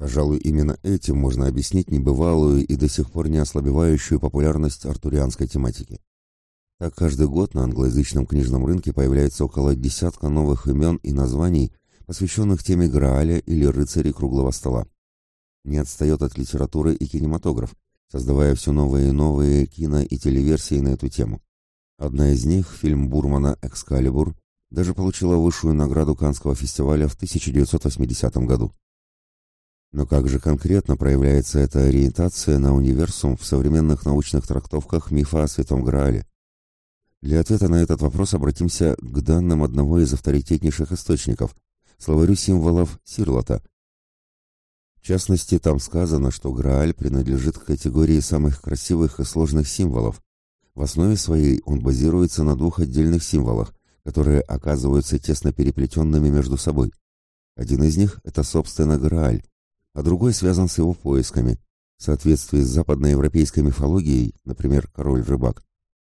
Пожалуй, именно этим можно объяснить небывалую и до сих пор не ослабевающую популярность артурианской тематики. Так каждый год на англоязычном книжном рынке появляется около десятка новых имен и названий, посвященных теме Грааля или рыцарей круглого стола. Не отстает от литературы и кинематограф, создавая все новые и новые кино- и телеверсии на эту тему. Одна из них, фильм Бурмана «Экскалибур», даже получила высшую награду Канского фестиваля в 1980 году. Но как же конкретно проявляется эта ориентация на универсум в современных научных трактовках мифа о Святом Граале? Для ответа на этот вопрос обратимся к данным одного из авторитетнейших источников – словарю символов Сирлота. В частности, там сказано, что Грааль принадлежит к категории самых красивых и сложных символов. В основе своей он базируется на двух отдельных символах, которые оказываются тесно переплетенными между собой. Один из них – это, собственно, Грааль, а другой связан с его поисками. В соответствии с западноевропейской мифологией, например, король-рыбак,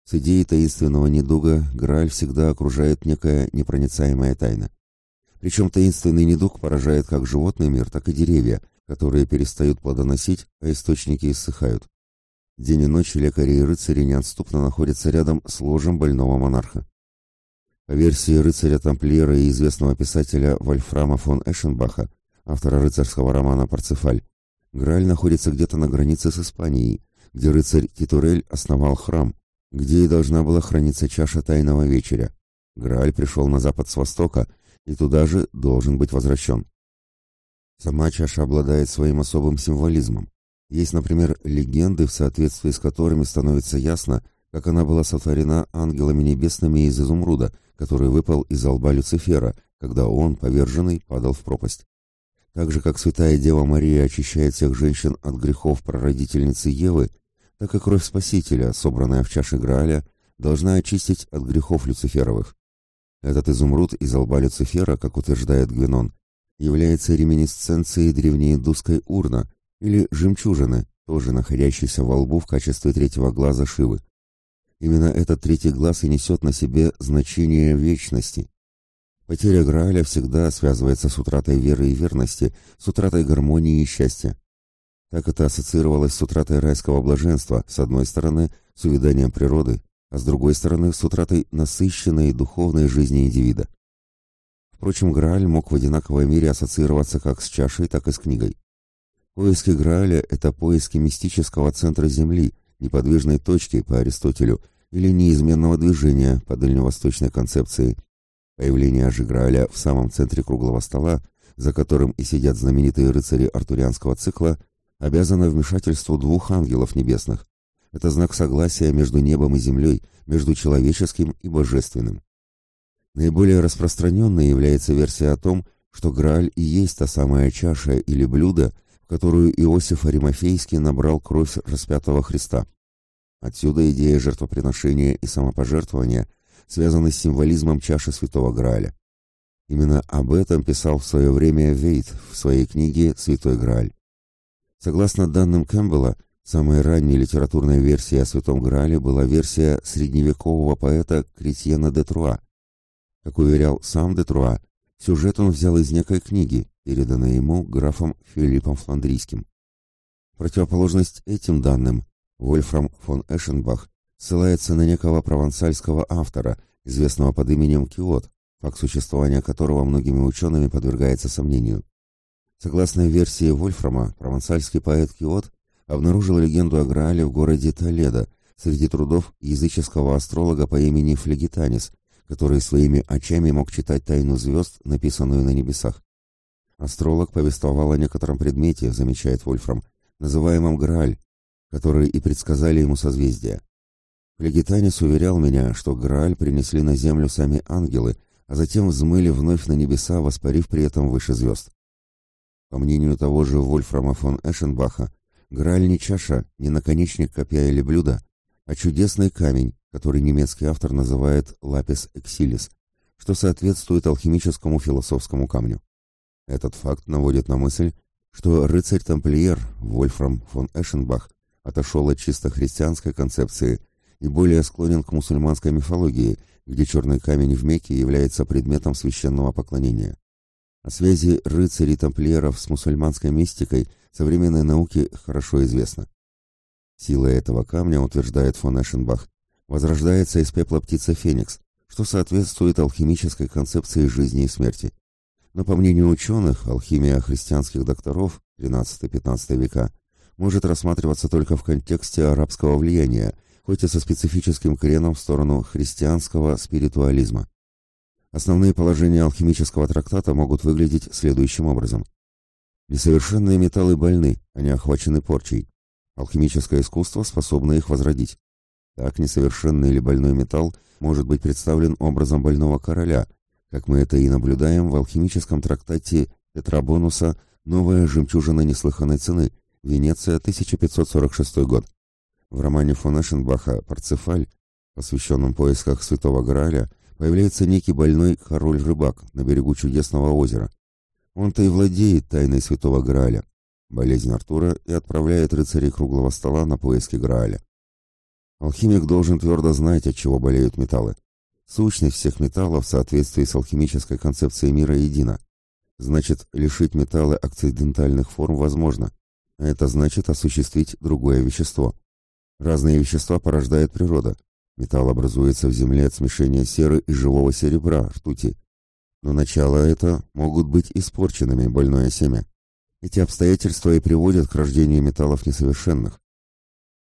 с идеей таинственного недуга Грааль всегда окружает некая непроницаемая тайна. Причем таинственный недуг поражает как животный мир, так и деревья, которые перестают плодоносить, а источники иссыхают. День и ночь лекари и рыцари неотступно находятся рядом с ложем больного монарха. По версии рыцаря-тамплиера и известного писателя Вольфрама фон Эшенбаха, автора рыцарского романа «Парцефаль», Грааль находится где-то на границе с Испанией, где рыцарь Титурель основал храм, где и должна была храниться чаша тайного вечеря. Грааль пришел на запад с востока и туда же должен быть возвращен. Сама чаша обладает своим особым символизмом. Есть, например, легенды, в соответствии с которыми становится ясно, как она была сотворена ангелами небесными из изумруда, который выпал из лба Люцифера, когда он, поверженный, падал в пропасть. Так же, как святая Дева Мария очищает всех женщин от грехов прародительницы Евы, так и кровь Спасителя, собранная в чаше Грааля, должна очистить от грехов Люциферовых. Этот изумруд из лба Люцифера, как утверждает Гвинон, является реминисценцией древнеиндусской урна или жемчужины, тоже находящейся во лбу в качестве третьего глаза Шивы. Именно этот третий глаз и несет на себе значение вечности. Потеря Грааля всегда связывается с утратой веры и верности, с утратой гармонии и счастья. Так это ассоциировалось с утратой райского блаженства, с одной стороны, с увяданием природы, а с другой стороны, с утратой насыщенной духовной жизни индивида. Впрочем, Грааль мог в одинаковой мере ассоциироваться как с чашей, так и с книгой. Поиски Грааля – это поиски мистического центра Земли, неподвижной точки по Аристотелю – или неизменного движения по дальневосточной концепции. Появление же Грааля в самом центре круглого стола, за которым и сидят знаменитые рыцари артурианского цикла, обязано вмешательству двух ангелов небесных. Это знак согласия между небом и землей, между человеческим и божественным. Наиболее распространенной является версия о том, что Грааль и есть та самая чаша или блюдо, в которую Иосиф Аримофейский набрал кровь распятого Христа. Отсюда идея жертвоприношения и самопожертвования связаны с символизмом чаши Святого Грааля. Именно об этом писал в свое время Вейт в своей книге «Святой Грааль». Согласно данным Кэмпбелла, самой ранней литературной версией о Святом Граале была версия средневекового поэта Кретьена де Труа. Как уверял сам де Труа, сюжет он взял из некой книги, переданной ему графом Филиппом Фландрийским. Противоположность этим данным Вольфрам фон Эшенбах ссылается на некого провансальского автора, известного под именем Киот, факт существования которого многими учеными подвергается сомнению. Согласно версии Вольфрама, провансальский поэт Киот обнаружил легенду о Граале в городе Толедо среди трудов языческого астролога по имени Флегитанис, который своими очами мог читать тайну звезд, написанную на небесах. Астролог повествовал о некотором предмете, замечает Вольфрам, называемом Грааль, которые и предсказали ему созвездия. Флегитанис уверял меня, что Грааль принесли на землю сами ангелы, а затем взмыли вновь на небеса, воспарив при этом выше звезд. По мнению того же Вольфрама фон Эшенбаха, Грааль не чаша, не наконечник копья или блюда, а чудесный камень, который немецкий автор называет лапис эксилис, что соответствует алхимическому философскому камню. Этот факт наводит на мысль, что рыцарь-тамплиер Вольфрам фон Эшенбах отошел от чисто христианской концепции и более склонен к мусульманской мифологии, где черный камень в Мекке является предметом священного поклонения. О связи рыцарей-тамплиеров с мусульманской мистикой современной науке хорошо известно. Сила этого камня, утверждает фон Эшенбах, возрождается из пепла птица Феникс, что соответствует алхимической концепции жизни и смерти. Но по мнению ученых, алхимия христианских докторов XIII-XV века может рассматриваться только в контексте арабского влияния, хоть и со специфическим креном в сторону христианского спиритуализма. Основные положения алхимического трактата могут выглядеть следующим образом. Несовершенные металлы больны, они охвачены порчей. Алхимическое искусство способно их возродить. Так несовершенный или больной металл может быть представлен образом больного короля, как мы это и наблюдаем в алхимическом трактате Петрабонуса «Новая жемчужина неслыханной цены», Венеция, 1546 год. В романе фон Эшенбаха «Парцефаль», посвященном поисках Святого Грааля, появляется некий больной король-рыбак на берегу чудесного озера. Он-то и владеет тайной Святого Грааля, болезнь Артура, и отправляет рыцарей круглого стола на поиски Грааля. Алхимик должен твердо знать, от чего болеют металлы. Сущность всех металлов в соответствии с алхимической концепцией мира едина. Значит, лишить металла акцидентальных форм возможно. А это значит осуществить другое вещество. Разные вещества порождает природа. Металл образуется в земле от смешения серы и живого серебра, ртути. Но начало это могут быть испорченными, больное семя. Эти обстоятельства и приводят к рождению металлов несовершенных.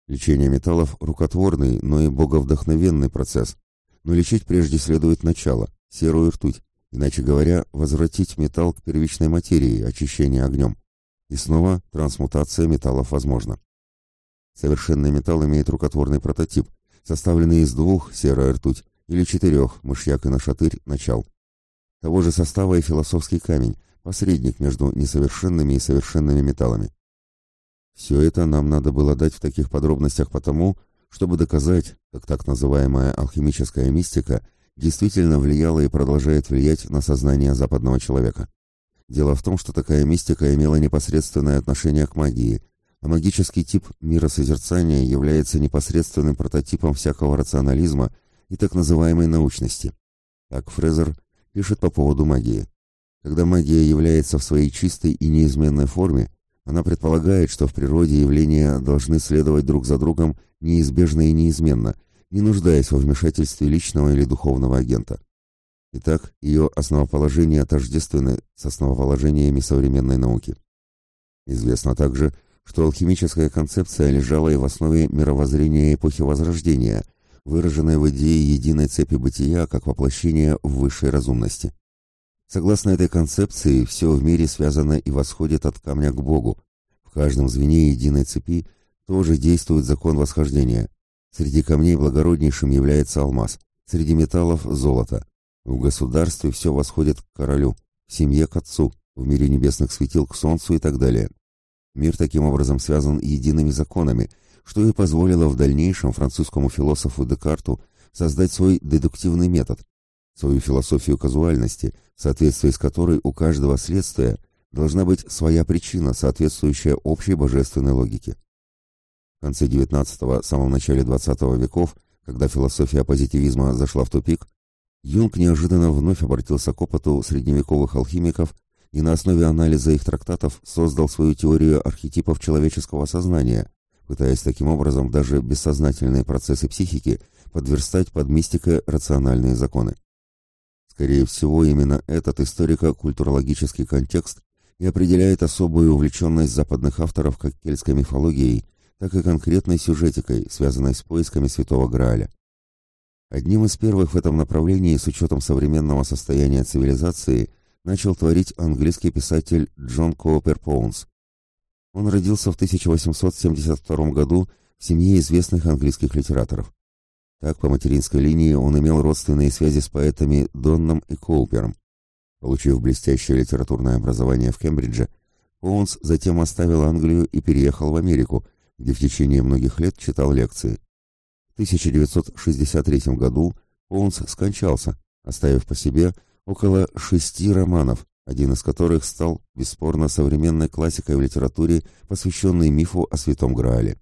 Лечение металлов – рукотворный, но и боговдохновенный процесс, но лечить прежде следует начало, серую ртуть, иначе говоря, возвратить металл к первичной материи, очищение огнем. И снова трансмутация металлов возможна. Совершенный металл имеет рукотворный прототип, составленный из двух, серая ртуть, или четырех, мышьяк и нашатырь, начал. Того же состава и философский камень, посредник между несовершенными и совершенными металлами. Все это нам надо было дать в таких подробностях потому, чтобы доказать, как так называемая алхимическая мистика действительно влияла и продолжает влиять на сознание западного человека. Дело в том, что такая мистика имела непосредственное отношение к магии, магический тип миросозерцания является непосредственным прототипом всякого рационализма и так называемой научности. Так Фрезер пишет по поводу магии. Когда магия является в своей чистой и неизменной форме, она предполагает, что в природе явления должны следовать друг за другом неизбежно и неизменно, не нуждаясь во вмешательстве личного или духовного агента. Итак, ее основоположения тождественны с основоположениями современной науки. Известно также, что алхимическая концепция лежала и в основе мировоззрения эпохи Возрождения, выраженной в идее единой цепи бытия как воплощение в высшей разумности. Согласно этой концепции, все в мире связано и восходит от камня к Богу. В каждом звене единой цепи тоже действует закон восхождения. Среди камней благороднейшим является алмаз, среди металлов – золото. В государстве все восходит к королю, в семье – к отцу, в мире небесных светил – к солнцу и так далее. Мир таким образом связан едиными законами, что и позволило в дальнейшем французскому философу Декарту создать свой дедуктивный метод, свою философию казуальности, в соответствии с которой у каждого следствия должна быть своя причина, соответствующая общей божественной логике. В конце XIX – самом начале XX веков, когда философия позитивизма зашла в тупик, Юнг неожиданно вновь обратился к опыту средневековых алхимиков и на основе анализа их трактатов создал свою теорию архетипов человеческого сознания, пытаясь таким образом даже бессознательные процессы психики подверстать под мистико-рациональные законы. Скорее всего, именно этот историко-культурологический контекст и определяет особую увлеченность западных авторов как кельтской мифологией, так и конкретной сюжетикой, связанной с поисками Святого Грааля. Одним из первых в этом направлении с учетом современного состояния цивилизации начал творить английский писатель Джон Коупер Поунс. Он родился в 1872 году в семье известных английских литераторов. Так, по материнской линии он имел родственные связи с поэтами Донном и Коупером. Получив блестящее литературное образование в Кембридже, Оуэнс затем оставил Англию и переехал в Америку, где в течение многих лет читал лекции. В 1963 году Оуэнс скончался, оставив по себе около шести романов, один из которых стал, бесспорно, современной классикой в литературе, посвященной мифу о Святом Граале.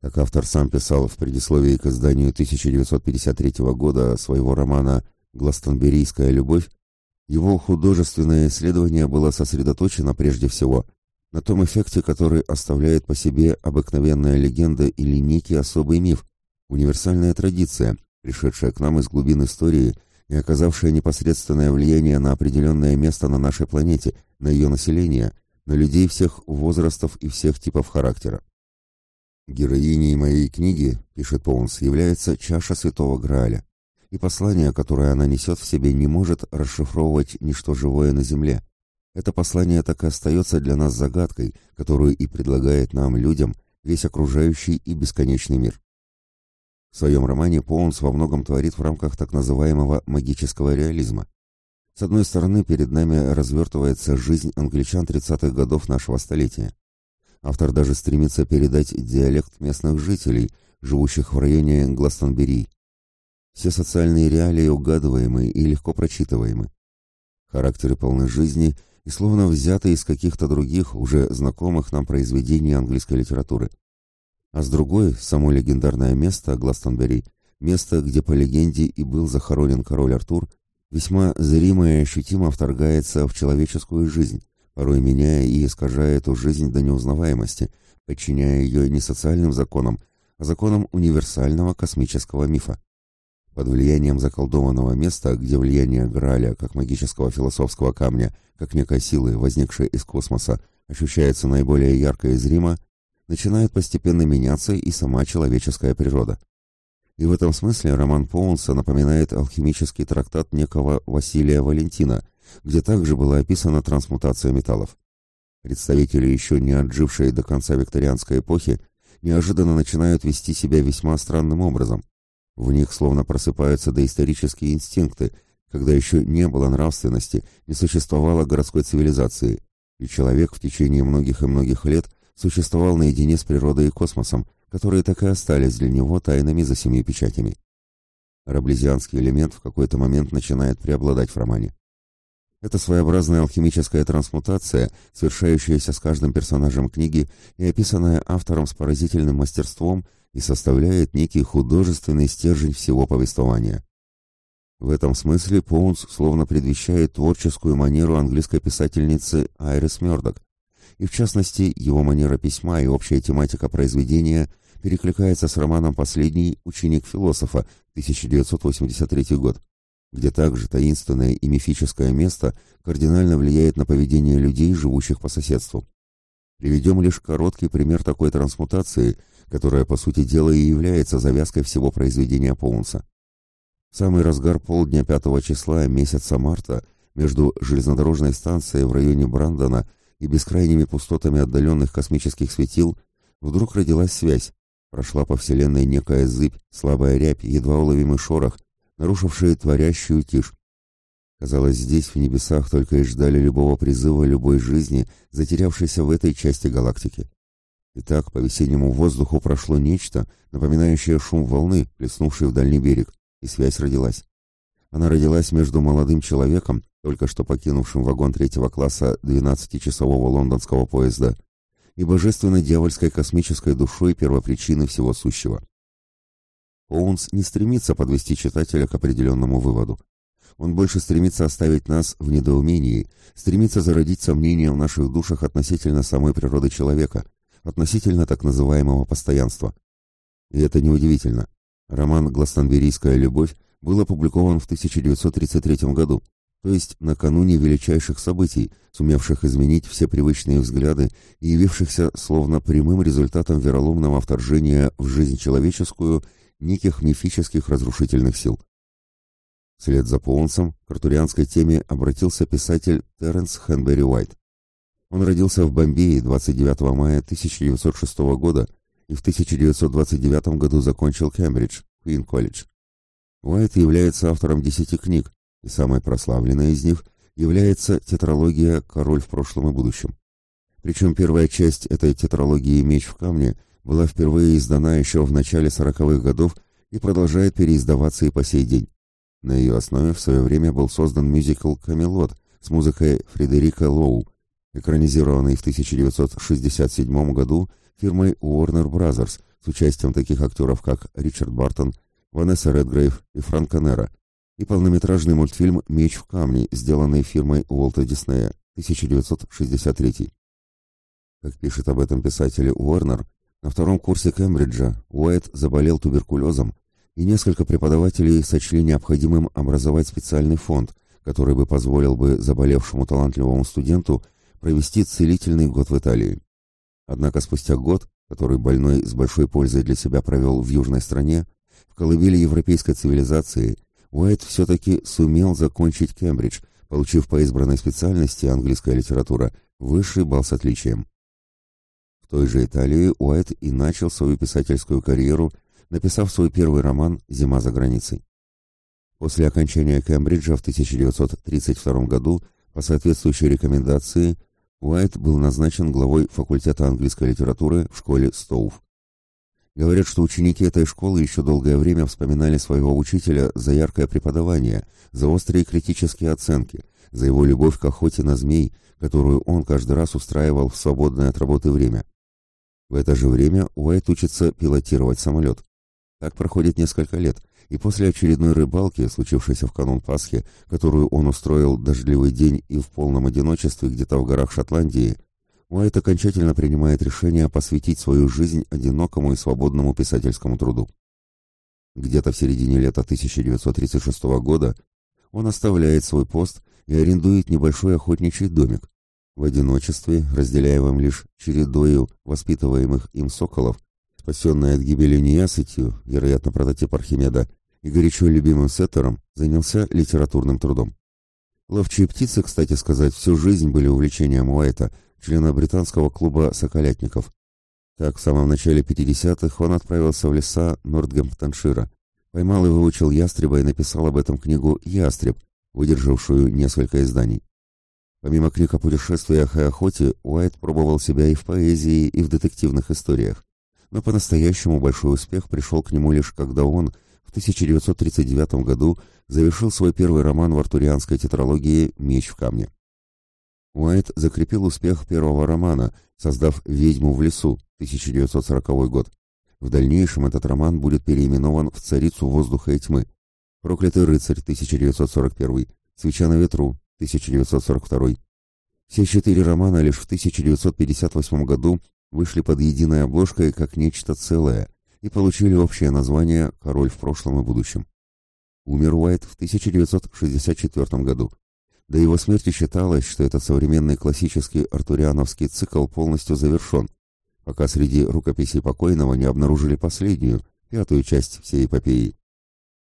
Как автор сам писал в предисловии к изданию 1953 года своего романа «Гластонберийская любовь», Его художественное исследование было сосредоточено прежде всего на том эффекте, который оставляет по себе обыкновенная легенда или некий особый миф, универсальная традиция, пришедшая к нам из глубин истории и оказавшая непосредственное влияние на определенное место на нашей планете, на ее население, на людей всех возрастов и всех типов характера. Героиней моей книги, пишет Поунс, является чаша Святого Грааля, и послание, которое она несет в себе, не может расшифровывать ничто живое на Земле. Это послание так и остается для нас загадкой, которую и предлагает нам, людям, весь окружающий и бесконечный мир. В своем романе Поунс во многом творит в рамках так называемого магического реализма. С одной стороны, перед нами развертывается жизнь англичан 30-х годов нашего столетия. Автор даже стремится передать диалект местных жителей, живущих в районе Гластонбери. Все социальные реалии угадываемы и легко прочитываемы. Характеры полны жизни и словно взяты из каких-то других, уже знакомых нам произведений английской литературы. А с другой, само легендарное место Гластонбери, место, где по легенде и был захоронен король Артур, весьма зримо и ощутимо вторгается в человеческую жизнь, порой меняя и искажая эту жизнь до неузнаваемости, подчиняя ее не социальным законам, а законам универсального космического мифа. Под влиянием заколдованного места, где влияние Граля, как магического философского камня, как некой силы, возникшей из космоса, ощущается наиболее ярко и зримо, начинает постепенно меняться и сама человеческая природа. И в этом смысле роман Поунса напоминает алхимический трактат некого Василия Валентина, где также была описана трансмутация металлов. Представители еще не отжившие до конца викторианской эпохи неожиданно начинают вести себя весьма странным образом. В них словно просыпаются доисторические инстинкты, когда еще не было нравственности, не существовало городской цивилизации, и человек в течение многих и многих лет существовал наедине с природой и космосом, которые так и остались для него тайнами за семью печатями. Раблезианский элемент в какой-то момент начинает преобладать в романе. Это своеобразная алхимическая трансмутация, совершающаяся с каждым персонажем книги и описанная автором с поразительным мастерством и составляет некий художественный стержень всего повествования. В этом смысле Поунс словно предвещает творческую манеру английской писательницы Айрис Мёрдок, и в частности его манера письма и общая тематика произведения перекликается с романом «Последний ученик философа» 1983 год, где также таинственное и мифическое место кардинально влияет на поведение людей, живущих по соседству. Приведем лишь короткий пример такой трансмутации, которая, по сути дела, и является завязкой всего произведения Поунса. В самый разгар полдня 5 числа месяца марта между железнодорожной станцией в районе Брандона и бескрайними пустотами отдаленных космических светил вдруг родилась связь, Прошла по вселенной некая зыбь, слабая рябь, едва уловимый шорох, нарушивший творящую тишь. Казалось, здесь, в небесах, только и ждали любого призыва любой жизни, затерявшейся в этой части галактики. Итак, по весеннему воздуху прошло нечто, напоминающее шум волны, плеснувшей в дальний берег, и связь родилась. Она родилась между молодым человеком, только что покинувшим вагон третьего класса 12-часового лондонского поезда, и божественно-дьявольской космической душой первопричины всего сущего. Оунс не стремится подвести читателя к определенному выводу. Он больше стремится оставить нас в недоумении, стремится зародить сомнения в наших душах относительно самой природы человека, относительно так называемого постоянства. И это неудивительно. Роман «Гластонберийская любовь» был опубликован в 1933 году, то есть накануне величайших событий, сумевших изменить все привычные взгляды и явившихся словно прямым результатом вероломного вторжения в жизнь человеческую неких мифических разрушительных сил. Вслед за Поунсом к артурианской теме обратился писатель Теренс Хенбери Уайт. Он родился в Бомбее 29 мая 1906 года и в 1929 году закончил Кембридж, Куин колледж. Уайт является автором десяти книг, и самой прославленной из них является тетралогия «Король в прошлом и будущем». Причем первая часть этой тетралогии «Меч в камне» была впервые издана еще в начале сороковых годов и продолжает переиздаваться и по сей день. На ее основе в свое время был создан мюзикл «Камелот» с музыкой Фредерика Лоу, экранизированный в 1967 году фирмой Warner Brothers с участием таких актеров, как Ричард Бартон, Ванесса Редгрейв и Франко Нера, и полнометражный мультфильм «Меч в камне», сделанный фирмой Уолта Диснея, 1963. Как пишет об этом писатель Уорнер, на втором курсе Кембриджа Уайт заболел туберкулезом, и несколько преподавателей сочли необходимым образовать специальный фонд, который бы позволил бы заболевшему талантливому студенту провести целительный год в Италии. Однако спустя год, который больной с большой пользой для себя провел в южной стране, в колыбели европейской цивилизации, Уайт все-таки сумел закончить Кембридж, получив по избранной специальности английская литература высший балл с отличием. В той же Италии Уайт и начал свою писательскую карьеру, написав свой первый роман «Зима за границей». После окончания Кембриджа в 1932 году по соответствующей рекомендации Уайт был назначен главой факультета английской литературы в школе Стоув. Говорят, что ученики этой школы еще долгое время вспоминали своего учителя за яркое преподавание, за острые критические оценки, за его любовь к охоте на змей, которую он каждый раз устраивал в свободное от работы время. В это же время Уайт учится пилотировать самолет. Так проходит несколько лет, и после очередной рыбалки, случившейся в канун Пасхи, которую он устроил дождливый день и в полном одиночестве где-то в горах Шотландии, Уайт окончательно принимает решение посвятить свою жизнь одинокому и свободному писательскому труду. Где-то в середине лета 1936 года он оставляет свой пост и арендует небольшой охотничий домик. В одиночестве, разделяемом лишь чередою воспитываемых им соколов, спасенный от гибели неясытью, вероятно, прототип Архимеда, и горячо любимым сеттером занялся литературным трудом. Ловчие птицы, кстати сказать, всю жизнь были увлечением Уайта, члена британского клуба соколятников. Так, в самом начале 50-х он отправился в леса Нортгемптоншира, поймал и выучил ястреба и написал об этом книгу «Ястреб», выдержавшую несколько изданий. Помимо книг о путешествиях и охоте, Уайт пробовал себя и в поэзии, и в детективных историях. Но по-настоящему большой успех пришел к нему лишь когда он, 1939 году завершил свой первый роман в артурианской тетралогии «Меч в камне». Уайт закрепил успех первого романа, создав «Ведьму в лесу» 1940 год. В дальнейшем этот роман будет переименован в «Царицу воздуха и тьмы», «Проклятый рыцарь» 1941, «Свеча на ветру» 1942. Все четыре романа лишь в 1958 году вышли под единой обложкой как нечто целое, и получили общее название «Король в прошлом и будущем». Умер Уайт в 1964 году. До его смерти считалось, что этот современный классический артуриановский цикл полностью завершен, пока среди рукописей покойного не обнаружили последнюю, пятую часть всей эпопеи.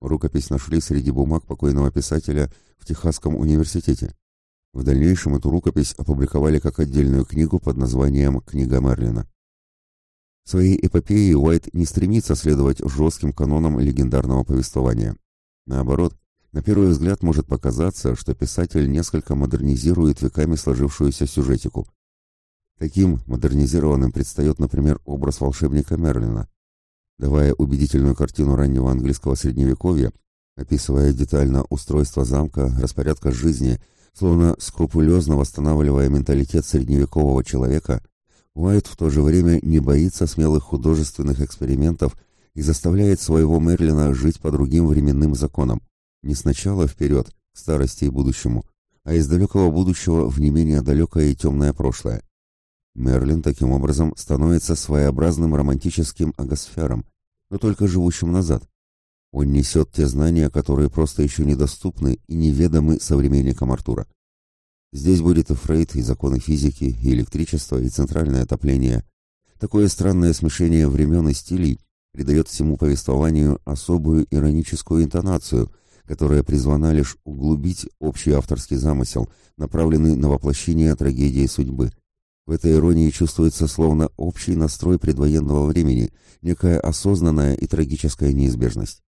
Рукопись нашли среди бумаг покойного писателя в Техасском университете. В дальнейшем эту рукопись опубликовали как отдельную книгу под названием «Книга Мерлина». В своей эпопее Уайт не стремится следовать жестким канонам легендарного повествования. Наоборот, на первый взгляд может показаться, что писатель несколько модернизирует веками сложившуюся сюжетику. Таким модернизированным предстает, например, образ волшебника Мерлина. Давая убедительную картину раннего английского средневековья, описывая детально устройство замка, распорядка жизни, словно скрупулезно восстанавливая менталитет средневекового человека – Уайт в то же время не боится смелых художественных экспериментов и заставляет своего Мерлина жить по другим временным законам, не сначала вперед, к старости и будущему, а из далекого будущего в не менее далекое и темное прошлое. Мерлин таким образом становится своеобразным романтическим агосфером, но только живущим назад. Он несет те знания, которые просто еще недоступны и неведомы современникам Артура. Здесь будет и Фрейд, и законы физики, и электричество, и центральное отопление. Такое странное смешение времен и стилей придает всему повествованию особую ироническую интонацию, которая призвана лишь углубить общий авторский замысел, направленный на воплощение трагедии судьбы. В этой иронии чувствуется словно общий настрой предвоенного времени, некая осознанная и трагическая неизбежность.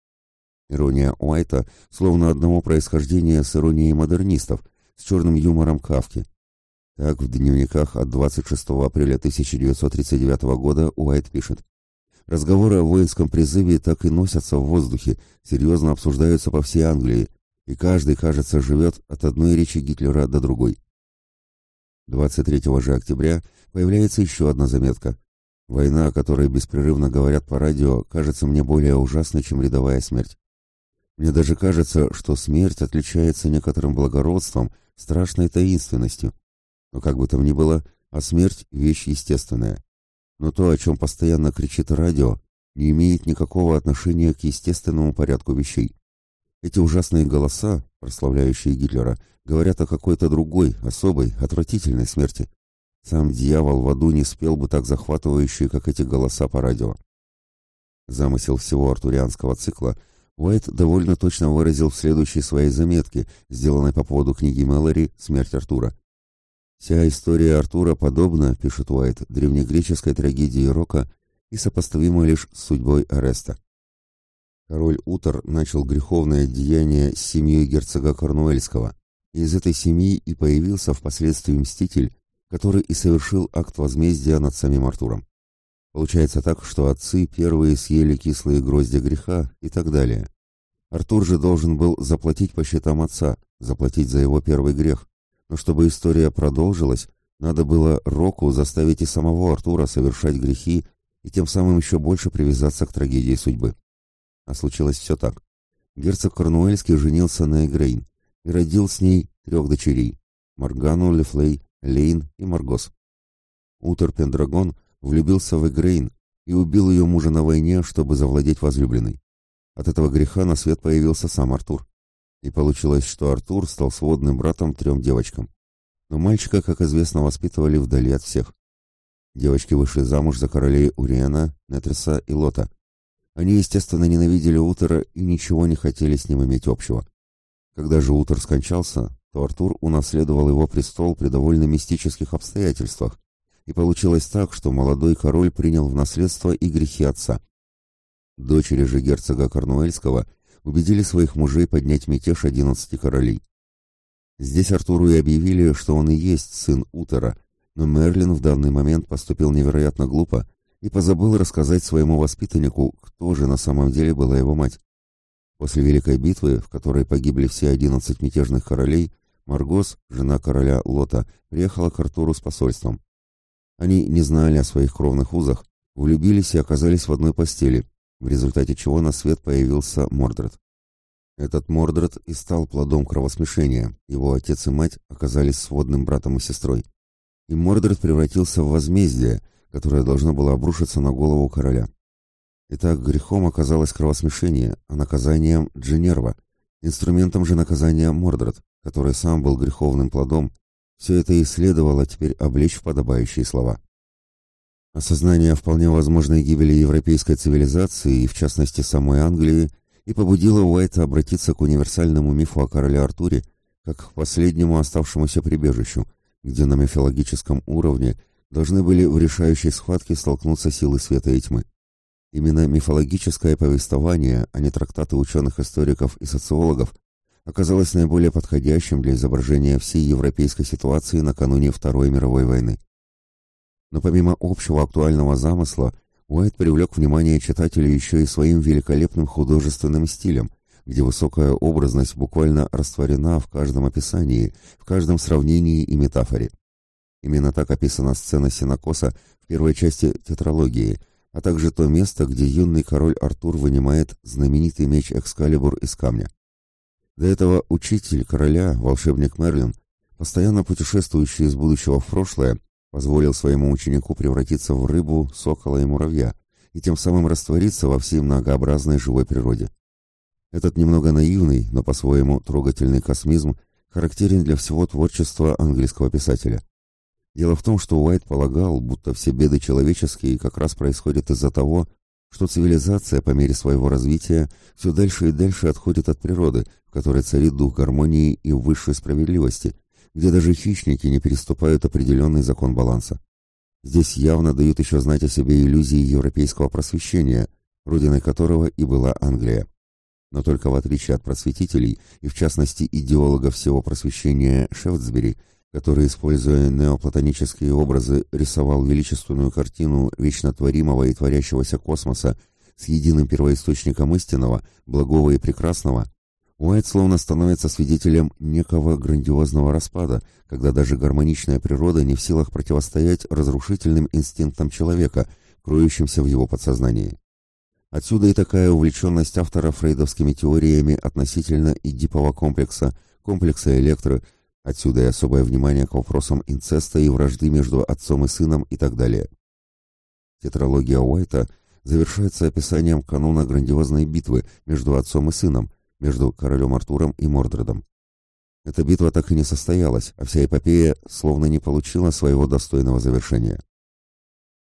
Ирония Уайта словно одного происхождения с иронией модернистов – с черным юмором Кавки. Так, в дневниках от 26 апреля 1939 года Уайт пишет. Разговоры о воинском призыве так и носятся в воздухе, серьезно обсуждаются по всей Англии, и каждый, кажется, живет от одной речи Гитлера до другой. 23 же октября появляется еще одна заметка. Война, о которой беспрерывно говорят по радио, кажется мне более ужасной, чем рядовая смерть. Мне даже кажется, что смерть отличается некоторым благородством, страшной таинственностью. Но как бы там ни было, а смерть — вещь естественная. Но то, о чем постоянно кричит радио, не имеет никакого отношения к естественному порядку вещей. Эти ужасные голоса, прославляющие Гитлера, говорят о какой-то другой, особой, отвратительной смерти. Сам дьявол в аду не спел бы так захватывающе, как эти голоса по радио. Замысел всего артурианского цикла Уайт довольно точно выразил в следующей своей заметке, сделанной по поводу книги Мэлори «Смерть Артура». Вся история Артура подобна, пишет Уайт, древнегреческой трагедии Рока и сопоставима лишь с судьбой Ареста. Король Утор начал греховное деяние с семьей герцога Корнуэльского, и из этой семьи и появился впоследствии Мститель, который и совершил акт возмездия над самим Артуром. Получается так, что отцы первые съели кислые грозди греха и так далее. Артур же должен был заплатить по счетам отца, заплатить за его первый грех, но чтобы история продолжилась, надо было Року заставить и самого Артура совершать грехи и тем самым еще больше привязаться к трагедии судьбы. А случилось все так. Герцог Корнуэльский женился на Эгрейн и родил с ней трех дочерей – Маргану, Лефлей, Лейн и Маргос. Утер Пендрагон влюбился в Эгрейн и убил ее мужа на войне, чтобы завладеть возлюбленной. От этого греха на свет появился сам Артур. И получилось, что Артур стал сводным братом трем девочкам. Но мальчика, как известно, воспитывали вдали от всех. Девочки вышли замуж за королей Уриена, Нетреса и Лота. Они, естественно, ненавидели Утера и ничего не хотели с ним иметь общего. Когда же Утер скончался, то Артур унаследовал его престол при довольно мистических обстоятельствах, и получилось так, что молодой король принял в наследство и грехи отца. Дочери же герцога Корнуэльского убедили своих мужей поднять мятеж одиннадцати королей. Здесь Артуру и объявили, что он и есть сын Утера, но Мерлин в данный момент поступил невероятно глупо и позабыл рассказать своему воспитаннику, кто же на самом деле была его мать. После Великой битвы, в которой погибли все одиннадцать мятежных королей, Маргос, жена короля Лота, приехала к Артуру с посольством. Они не знали о своих кровных узах, влюбились и оказались в одной постели, в результате чего на свет появился Мордред. Этот Мордред и стал плодом кровосмешения, его отец и мать оказались сводным братом и сестрой. И Мордред превратился в возмездие, которое должно было обрушиться на голову короля. Итак, грехом оказалось кровосмешение, а наказанием – Дженерва, инструментом же наказания Мордред, который сам был греховным плодом, все это и следовало теперь облечь в подобающие слова. Осознание вполне возможной гибели европейской цивилизации, и в частности самой Англии, и побудило Уайта обратиться к универсальному мифу о короле Артуре как к последнему оставшемуся прибежищу, где на мифологическом уровне должны были в решающей схватке столкнуться силы света и тьмы. Именно мифологическое повествование, а не трактаты ученых-историков и социологов, оказалось наиболее подходящим для изображения всей европейской ситуации накануне Второй мировой войны. Но помимо общего актуального замысла, Уайт привлек внимание читателей еще и своим великолепным художественным стилем, где высокая образность буквально растворена в каждом описании, в каждом сравнении и метафоре. Именно так описана сцена Синокоса в первой части тетралогии, а также то место, где юный король Артур вынимает знаменитый меч Экскалибур из камня. До этого учитель короля, волшебник Мерлин, постоянно путешествующий из будущего в прошлое, позволил своему ученику превратиться в рыбу, сокола и муравья, и тем самым раствориться во всей многообразной живой природе. Этот немного наивный, но по-своему трогательный космизм характерен для всего творчества английского писателя. Дело в том, что Уайт полагал, будто все беды человеческие как раз происходят из-за того, что цивилизация по мере своего развития все дальше и дальше отходит от природы, в которой царит дух гармонии и высшей справедливости, где даже хищники не переступают определенный закон баланса. Здесь явно дают еще знать о себе иллюзии европейского просвещения, родиной которого и была Англия. Но только в отличие от просветителей, и в частности идеологов всего просвещения Шефтсбери, который, используя неоплатонические образы, рисовал величественную картину вечно творимого и творящегося космоса с единым первоисточником истинного, благого и прекрасного, Уайт словно становится свидетелем некого грандиозного распада, когда даже гармоничная природа не в силах противостоять разрушительным инстинктам человека, кроющимся в его подсознании. Отсюда и такая увлеченность автора фрейдовскими теориями относительно Эдипового комплекса, комплекса Электры, отсюда и особое внимание к вопросам инцеста и вражды между отцом и сыном и так далее. Тетралогия Уайта завершается описанием канона грандиозной битвы между отцом и сыном, между королем Артуром и Мордредом. Эта битва так и не состоялась, а вся эпопея словно не получила своего достойного завершения.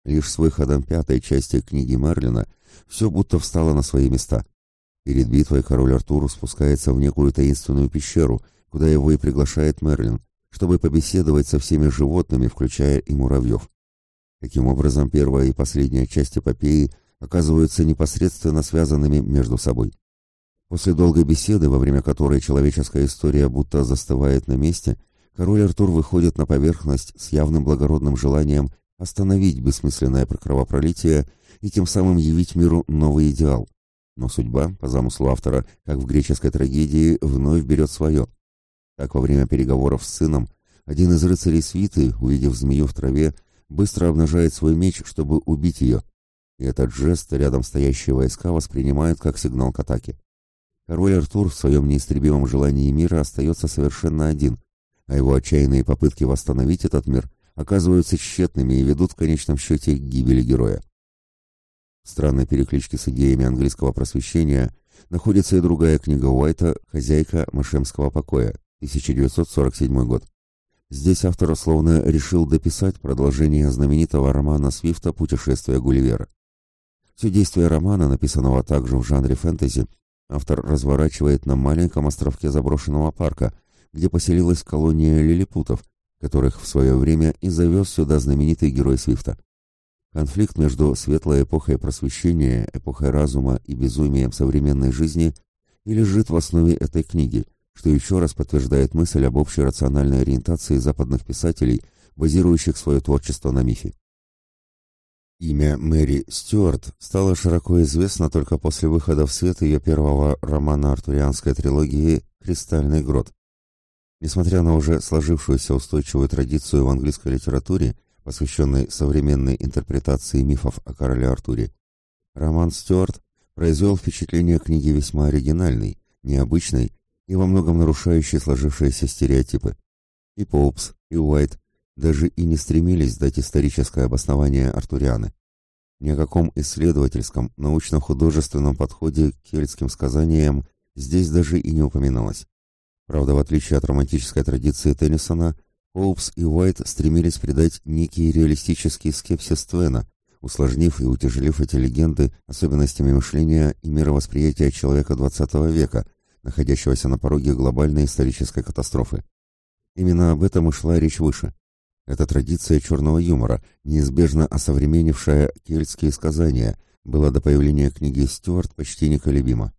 Лишь с выходом пятой части книги Мерлина все будто встало на свои места. Перед битвой король Артур спускается в некую таинственную пещеру, куда его и приглашает Мерлин, чтобы побеседовать со всеми животными, включая и муравьев. Таким образом, первая и последняя часть эпопеи оказываются непосредственно связанными между собой. После долгой беседы, во время которой человеческая история будто застывает на месте, король Артур выходит на поверхность с явным благородным желанием остановить бессмысленное кровопролитие и тем самым явить миру новый идеал. Но судьба, по замыслу автора, как в греческой трагедии, вновь берет свое. Так во время переговоров с сыном, один из рыцарей свиты, увидев змею в траве, быстро обнажает свой меч, чтобы убить ее, и этот жест рядом стоящие войска воспринимают как сигнал к атаке. Король Артур в своем неистребимом желании мира остается совершенно один, а его отчаянные попытки восстановить этот мир оказываются тщетными и ведут в конечном счете к гибели героя. В странной перекличке с идеями английского просвещения находится и другая книга Уайта «Хозяйка Машемского покоя», 1947 год. Здесь автор словно решил дописать продолжение знаменитого романа Свифта «Путешествие Гулливера». Все действие романа, написанного также в жанре фэнтези, автор разворачивает на маленьком островке заброшенного парка, где поселилась колония лилипутов, которых в свое время и завез сюда знаменитый герой Свифта. Конфликт между светлой эпохой просвещения, эпохой разума и безумием современной жизни и лежит в основе этой книги, что еще раз подтверждает мысль об общей рациональной ориентации западных писателей, базирующих свое творчество на мифе. Имя Мэри Стюарт стало широко известно только после выхода в свет ее первого романа артурианской трилогии «Кристальный грот». Несмотря на уже сложившуюся устойчивую традицию в английской литературе, посвященной современной интерпретации мифов о короле Артуре, роман Стюарт произвел впечатление книги весьма оригинальной, необычной и во многом нарушающей сложившиеся стереотипы. И Поупс, и Уайт даже и не стремились дать историческое обоснование Артурианы. Ни о каком исследовательском, научно-художественном подходе к кельтским сказаниям здесь даже и не упоминалось. Правда, в отличие от романтической традиции Теннисона, Поупс и Уайт стремились придать некий реалистический скепсис Твена, усложнив и утяжелив эти легенды особенностями мышления и мировосприятия человека XX века, находящегося на пороге глобальной исторической катастрофы. Именно об этом и шла речь выше. Эта традиция черного юмора, неизбежно осовременившая кельтские сказания, была до появления книги Стюарт почти неколебима.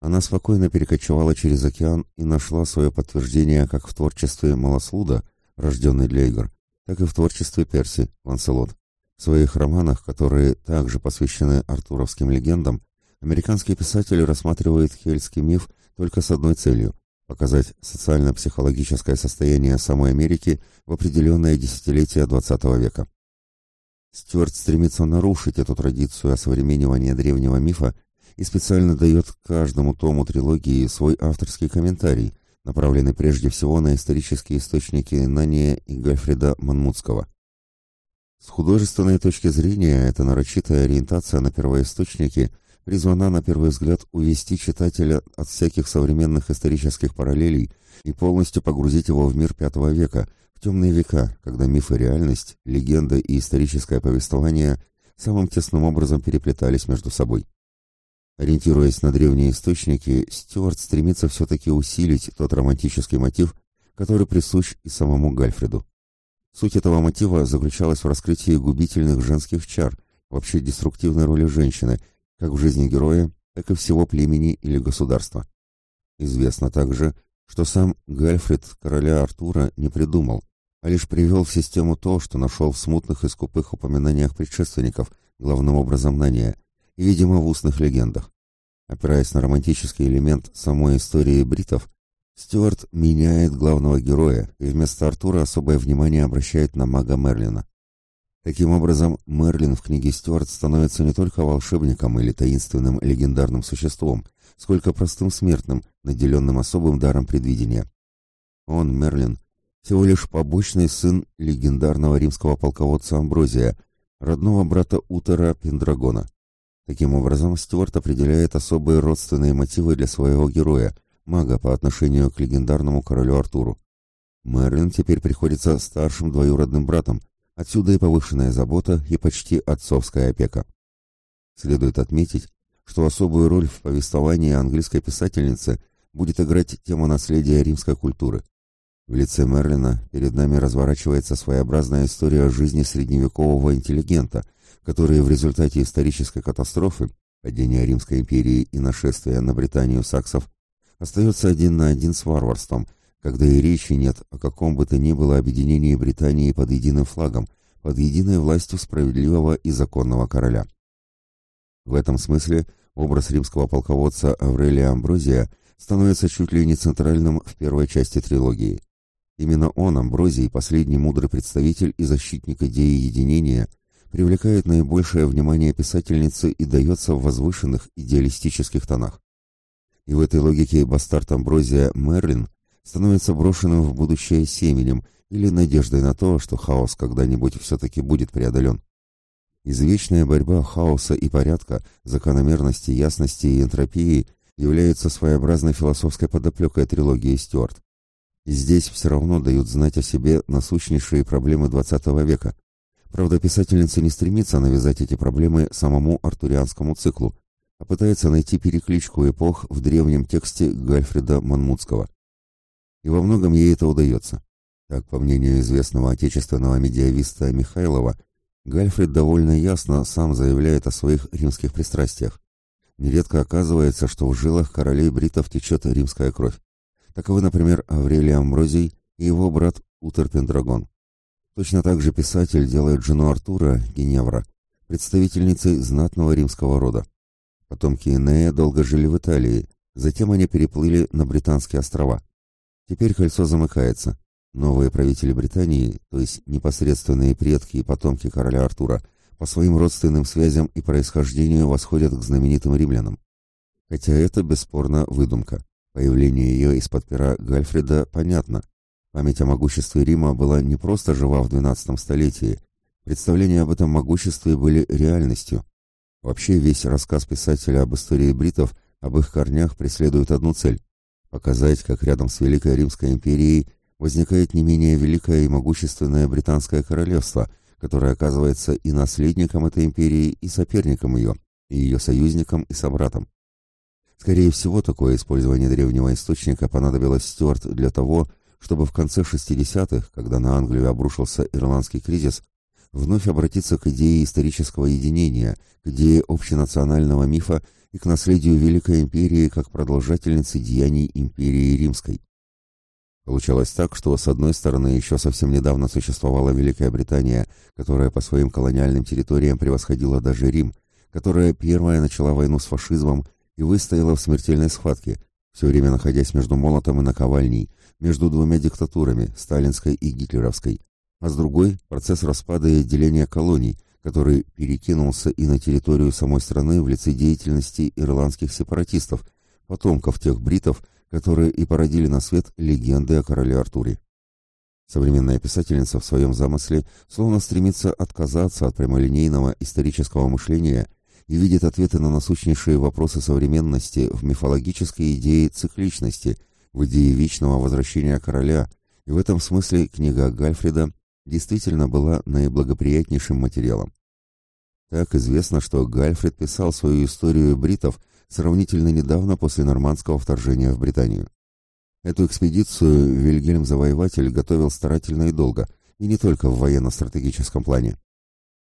Она спокойно перекочевала через океан и нашла свое подтверждение как в творчестве Малослуда, рожденный для игр, так и в творчестве Перси, Ланселот. В своих романах, которые также посвящены артуровским легендам, американский писатель рассматривает кельтский миф только с одной целью показать социально-психологическое состояние самой Америки в определенное десятилетие XX века. Стюарт стремится нарушить эту традицию осовременивания древнего мифа и специально дает каждому тому трилогии свой авторский комментарий, направленный прежде всего на исторические источники Нания и Гальфреда Манмутского. С художественной точки зрения эта нарочитая ориентация на первоисточники – призвана на первый взгляд увести читателя от всяких современных исторических параллелей и полностью погрузить его в мир V века, в темные века, когда миф и реальность, легенда и историческое повествование самым тесным образом переплетались между собой. Ориентируясь на древние источники, Стюарт стремится все-таки усилить тот романтический мотив, который присущ и самому Гальфреду. Суть этого мотива заключалась в раскрытии губительных женских чар, вообще деструктивной роли женщины – как в жизни героя, так и всего племени или государства. Известно также, что сам Гальфрид короля Артура не придумал, а лишь привел в систему то, что нашел в смутных и скупых упоминаниях предшественников, главным образом Нания, и, видимо, в устных легендах. Опираясь на романтический элемент самой истории бритов, Стюарт меняет главного героя и вместо Артура особое внимание обращает на мага Мерлина. Таким образом, Мерлин в книге Стюарт становится не только волшебником или таинственным легендарным существом, сколько простым смертным, наделенным особым даром предвидения. Он, Мерлин, всего лишь побочный сын легендарного римского полководца Амброзия, родного брата Утера Пендрагона. Таким образом, Стюарт определяет особые родственные мотивы для своего героя, мага по отношению к легендарному королю Артуру. Мерлин теперь приходится старшим двоюродным братом, отсюда и повышенная забота и почти отцовская опека. Следует отметить, что особую роль в повествовании английской писательницы будет играть тема наследия римской культуры. В лице Мерлина перед нами разворачивается своеобразная история жизни средневекового интеллигента, который в результате исторической катастрофы, падения Римской империи и нашествия на Британию саксов, остается один на один с варварством, когда и речи нет о каком бы то ни было объединении Британии под единым флагом, под единой властью справедливого и законного короля. В этом смысле образ римского полководца Аврелия Амброзия становится чуть ли не центральным в первой части трилогии. Именно он, Амброзий, последний мудрый представитель и защитник идеи единения, привлекает наибольшее внимание писательницы и дается в возвышенных идеалистических тонах. И в этой логике бастард Амброзия Мерлин становится брошенным в будущее семенем или надеждой на то, что хаос когда-нибудь все-таки будет преодолен. Извечная борьба хаоса и порядка, закономерности, ясности и энтропии является своеобразной философской подоплекой трилогии Стюарт. И здесь все равно дают знать о себе насущнейшие проблемы XX века. Правда, писательница не стремится навязать эти проблемы самому артурианскому циклу, а пытается найти перекличку эпох в древнем тексте Гальфреда Манмутского. И во многом ей это удается. Так, по мнению известного отечественного медиависта Михайлова, Гальфред довольно ясно сам заявляет о своих римских пристрастиях. Нередко оказывается, что в жилах королей бритов течет римская кровь. Таковы, например, Аврелий Амброзий и его брат Утер Пендрагон. Точно так же писатель делает жену Артура, Геневра, представительницей знатного римского рода. Потомки Инея долго жили в Италии, затем они переплыли на Британские острова. Теперь кольцо замыкается. Новые правители Британии, то есть непосредственные предки и потомки короля Артура, по своим родственным связям и происхождению восходят к знаменитым римлянам. Хотя это бесспорно выдумка. Появление ее из-под пера Гальфреда понятно. Память о могуществе Рима была не просто жива в XII столетии. Представления об этом могуществе были реальностью. Вообще весь рассказ писателя об истории бритов, об их корнях преследует одну цель – показать, как рядом с Великой Римской империей возникает не менее великое и могущественное британское королевство, которое оказывается и наследником этой империи, и соперником ее, и ее союзником и собратом. Скорее всего, такое использование древнего источника понадобилось Стюарт для того, чтобы в конце 60-х, когда на Англию обрушился ирландский кризис, вновь обратиться к идее исторического единения, к идее общенационального мифа и к наследию Великой империи как продолжательницы деяний империи Римской. Получалось так, что с одной стороны еще совсем недавно существовала Великая Британия, которая по своим колониальным территориям превосходила даже Рим, которая первая начала войну с фашизмом и выстояла в смертельной схватке, все время находясь между молотом и наковальней, между двумя диктатурами, сталинской и гитлеровской, а с другой – процесс распада и отделения колоний, который перекинулся и на территорию самой страны в лице деятельности ирландских сепаратистов, потомков тех бритов, которые и породили на свет легенды о короле Артуре. Современная писательница в своем замысле словно стремится отказаться от прямолинейного исторического мышления и видит ответы на насущнейшие вопросы современности в мифологической идее цикличности, в идее вечного возвращения короля, и в этом смысле книга Гальфреда действительно была наиблагоприятнейшим материалом. Так известно, что Гальфред писал свою историю бритов сравнительно недавно после нормандского вторжения в Британию. Эту экспедицию Вильгельм Завоеватель готовил старательно и долго, и не только в военно-стратегическом плане.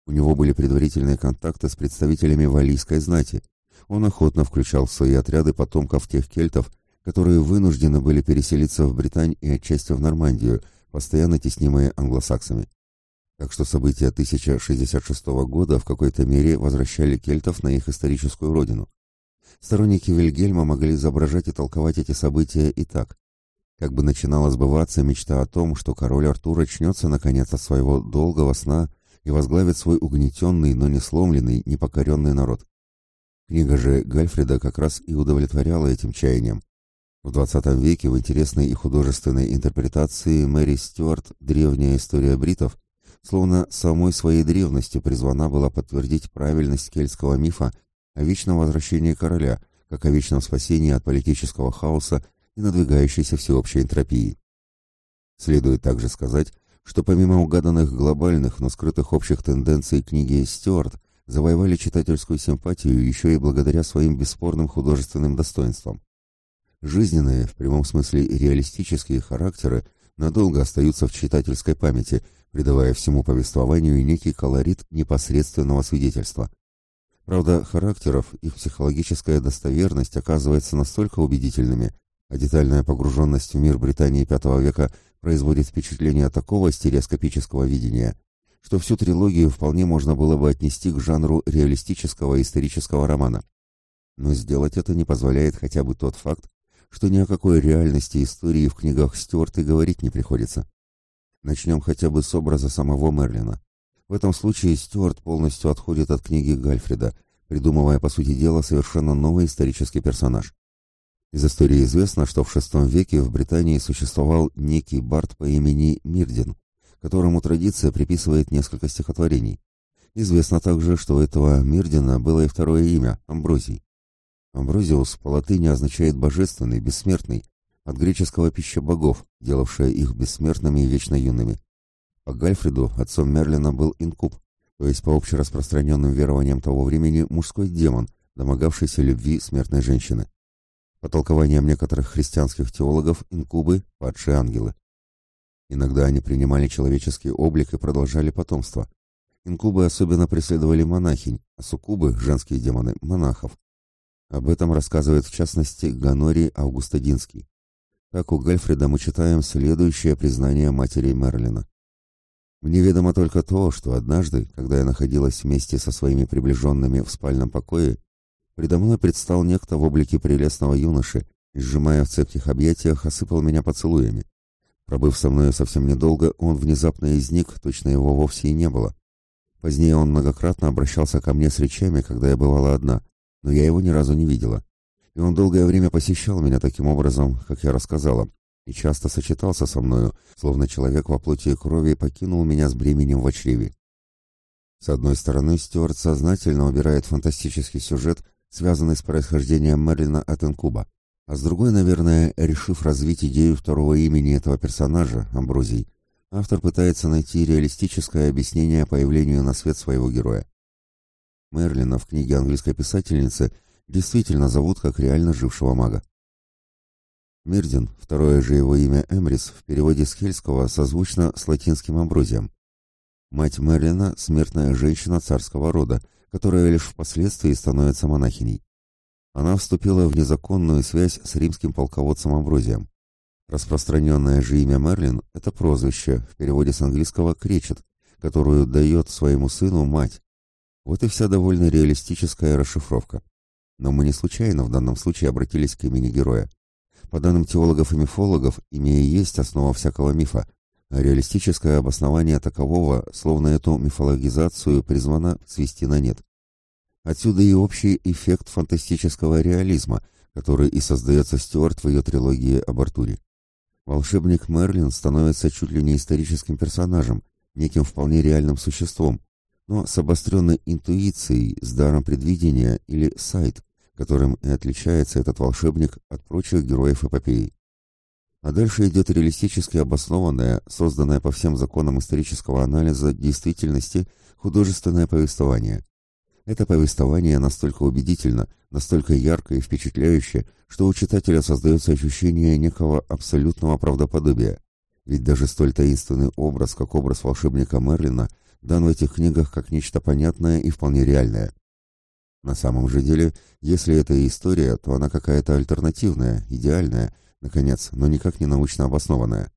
У него были предварительные контакты с представителями валийской знати. Он охотно включал в свои отряды потомков тех кельтов, которые вынуждены были переселиться в Британь и отчасти в Нормандию – постоянно теснимые англосаксами. Так что события 1066 года в какой-то мере возвращали кельтов на их историческую родину. Сторонники Вильгельма могли изображать и толковать эти события и так. Как бы начинала сбываться мечта о том, что король Артур очнется наконец от своего долгого сна и возглавит свой угнетенный, но не сломленный, непокоренный народ. Книга же Гальфрида как раз и удовлетворяла этим чаяниям. В XX веке в интересной и художественной интерпретации Мэри Стюарт «Древняя история бритов» словно самой своей древностью призвана была подтвердить правильность кельтского мифа о вечном возвращении короля, как о вечном спасении от политического хаоса и надвигающейся всеобщей энтропии. Следует также сказать, что помимо угаданных глобальных, но скрытых общих тенденций книги Стюарт завоевали читательскую симпатию еще и благодаря своим бесспорным художественным достоинствам. Жизненные, в прямом смысле реалистические характеры надолго остаются в читательской памяти, придавая всему повествованию некий колорит непосредственного свидетельства. Правда, характеров их психологическая достоверность оказывается настолько убедительными, а детальная погруженность в мир Британии V века производит впечатление такого стереоскопического видения, что всю трилогию вполне можно было бы отнести к жанру реалистического исторического романа. Но сделать это не позволяет хотя бы тот факт, что ни о какой реальности истории в книгах Стюарта говорить не приходится. Начнем хотя бы с образа самого Мерлина. В этом случае Стюарт полностью отходит от книги Гальфрида, придумывая, по сути дела, совершенно новый исторический персонаж. Из истории известно, что в VI веке в Британии существовал некий бард по имени Мирдин, которому традиция приписывает несколько стихотворений. Известно также, что у этого Мирдина было и второе имя – Амброзий. Амброзиус по латыни означает «божественный», «бессмертный», от греческого «пища богов», делавшая их бессмертными и вечно юными. По Гальфреду отцом Мерлина был инкуб, то есть по общераспространенным верованиям того времени мужской демон, домогавшийся любви смертной женщины. По толкованиям некоторых христианских теологов, инкубы – падшие ангелы. Иногда они принимали человеческий облик и продолжали потомство. Инкубы особенно преследовали монахинь, а суккубы – женские демоны – монахов. Об этом рассказывает в частности Ганорий Августодинский. Так у Гальфреда мы читаем следующее признание матери Мерлина. «Мне ведомо только то, что однажды, когда я находилась вместе со своими приближенными в спальном покое, предо мной предстал некто в облике прелестного юноши и, сжимая в цепких объятиях, осыпал меня поцелуями. Пробыв со мною совсем недолго, он внезапно изник, точно его вовсе и не было. Позднее он многократно обращался ко мне с речами, когда я бывала одна — но я его ни разу не видела. И он долгое время посещал меня таким образом, как я рассказала, и часто сочетался со мною, словно человек во плоти и крови покинул меня с бременем в чреве. С одной стороны, Стюарт сознательно убирает фантастический сюжет, связанный с происхождением Мерлина от Инкуба, а с другой, наверное, решив развить идею второго имени этого персонажа, Амброзий, автор пытается найти реалистическое объяснение появлению на свет своего героя. Мерлина в книге английской писательницы действительно зовут как реально жившего мага. Мирдин, второе же его имя Эмрис, в переводе с хельского созвучно с латинским амброзием. Мать Мерлина – смертная женщина царского рода, которая лишь впоследствии становится монахиней. Она вступила в незаконную связь с римским полководцем Амброзием. Распространенное же имя Мерлин – это прозвище, в переводе с английского «кречет», которую дает своему сыну мать, вот и вся довольно реалистическая расшифровка. Но мы не случайно в данном случае обратились к имени героя. По данным теологов и мифологов, имя и есть основа всякого мифа, а реалистическое обоснование такового, словно эту мифологизацию призвано свести на нет. Отсюда и общий эффект фантастического реализма, который и создается Стюарт в ее трилогии об Артуре. Волшебник Мерлин становится чуть ли не историческим персонажем, неким вполне реальным существом, но с обостренной интуицией, с даром предвидения или сайт, которым и отличается этот волшебник от прочих героев эпопеи. А дальше идет реалистически обоснованное, созданное по всем законам исторического анализа действительности художественное повествование. Это повествование настолько убедительно, настолько ярко и впечатляюще, что у читателя создается ощущение некого абсолютного правдоподобия. Ведь даже столь таинственный образ, как образ волшебника Мерлина – дан в этих книгах как нечто понятное и вполне реальное. На самом же деле, если это и история, то она какая-то альтернативная, идеальная, наконец, но никак не научно обоснованная.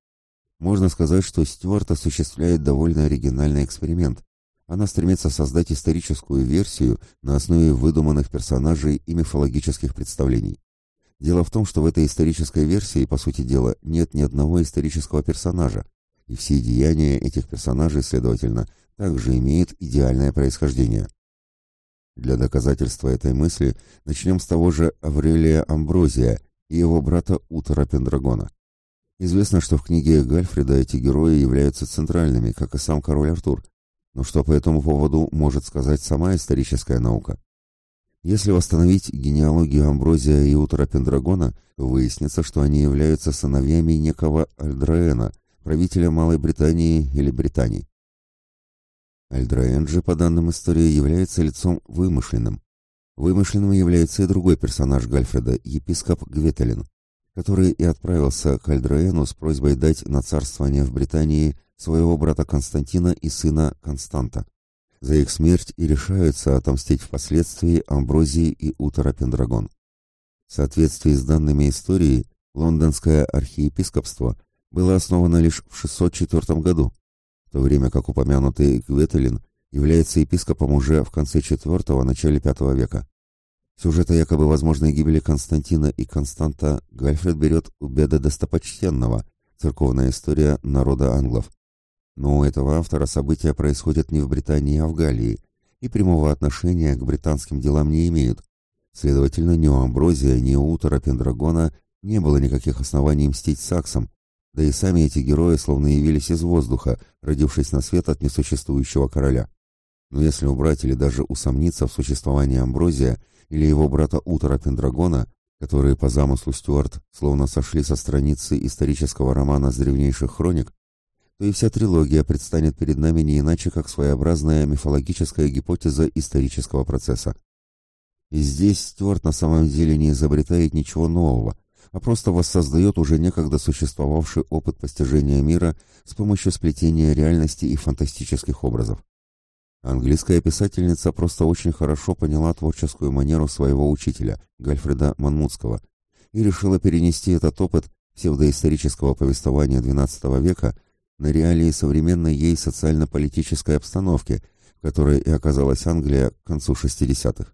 Можно сказать, что Стюарт осуществляет довольно оригинальный эксперимент. Она стремится создать историческую версию на основе выдуманных персонажей и мифологических представлений. Дело в том, что в этой исторической версии, по сути дела, нет ни одного исторического персонажа, и все деяния этих персонажей, следовательно, также имеют идеальное происхождение. Для доказательства этой мысли начнем с того же Аврелия Амброзия и его брата Утора Пендрагона. Известно, что в книге Гальфреда эти герои являются центральными, как и сам король Артур. Но что по этому поводу может сказать сама историческая наука? Если восстановить генеалогию Амброзия и Утора Пендрагона, выяснится, что они являются сыновьями некого Альдраэна, правителя Малой Британии или Британии. Альдраэн же, по данным истории, является лицом вымышленным. Вымышленным является и другой персонаж Гальфреда, епископ Гветелин, который и отправился к Альдраэну с просьбой дать на царствование в Британии своего брата Константина и сына Константа. За их смерть и решаются отомстить впоследствии Амброзии и Утора Пендрагон. В соответствии с данными истории, лондонское архиепископство было основано лишь в 604 году, в то время как упомянутый Гветелин является епископом уже в конце IV – начале V века. Сюжет о якобы возможной гибели Константина и Константа Гальфред берет у Беда Достопочтенного, церковная история народа англов. Но у этого автора события происходят не в Британии, а в Галлии, и прямого отношения к британским делам не имеют. Следовательно, ни у Амброзия, ни у Утора Пендрагона не было никаких оснований мстить саксам, да и сами эти герои словно явились из воздуха, родившись на свет от несуществующего короля. Но если убрать или даже усомниться в существовании Амброзия или его брата Утора Пендрагона, которые по замыслу Стюарт словно сошли со страницы исторического романа с древнейших хроник, то и вся трилогия предстанет перед нами не иначе, как своеобразная мифологическая гипотеза исторического процесса. И здесь Стюарт на самом деле не изобретает ничего нового – а просто воссоздает уже некогда существовавший опыт постижения мира с помощью сплетения реальности и фантастических образов. Английская писательница просто очень хорошо поняла творческую манеру своего учителя, Гальфреда Манмутского, и решила перенести этот опыт псевдоисторического повествования XII века на реалии современной ей социально-политической обстановки, в которой и оказалась Англия к концу 60-х.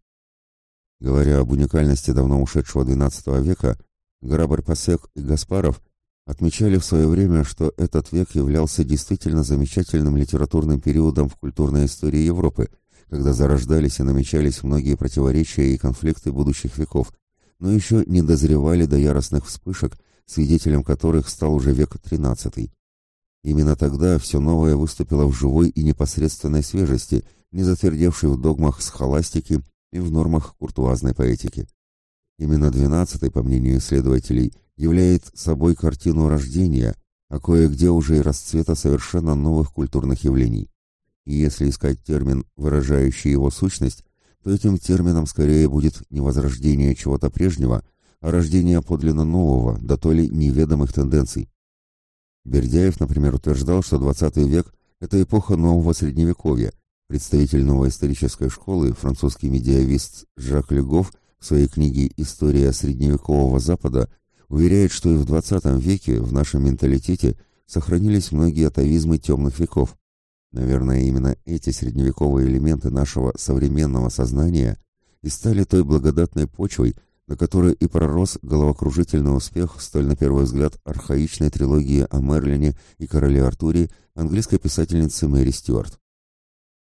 Говоря об уникальности давно ушедшего XII века, Грабарь-Пасек и Гаспаров отмечали в свое время, что этот век являлся действительно замечательным литературным периодом в культурной истории Европы, когда зарождались и намечались многие противоречия и конфликты будущих веков, но еще не дозревали до яростных вспышек, свидетелем которых стал уже век XIII. Именно тогда все новое выступило в живой и непосредственной свежести, не затвердевшей в догмах схоластики и в нормах куртуазной поэтики. Именно двенадцатый, по мнению исследователей, является собой картину рождения, а кое-где уже и расцвета совершенно новых культурных явлений. И если искать термин, выражающий его сущность, то этим термином скорее будет не возрождение чего-то прежнего, а рождение подлинно нового, да то ли неведомых тенденций. Бердяев, например, утверждал, что XX век – это эпоха нового средневековья. Представитель новой исторической школы, французский медиавист Жак Легов – в своей книге «История средневекового Запада» уверяет, что и в XX веке в нашем менталитете сохранились многие атовизмы темных веков. Наверное, именно эти средневековые элементы нашего современного сознания и стали той благодатной почвой, на которой и пророс головокружительный успех столь на первый взгляд архаичной трилогии о Мерлине и короле Артуре английской писательницы Мэри Стюарт.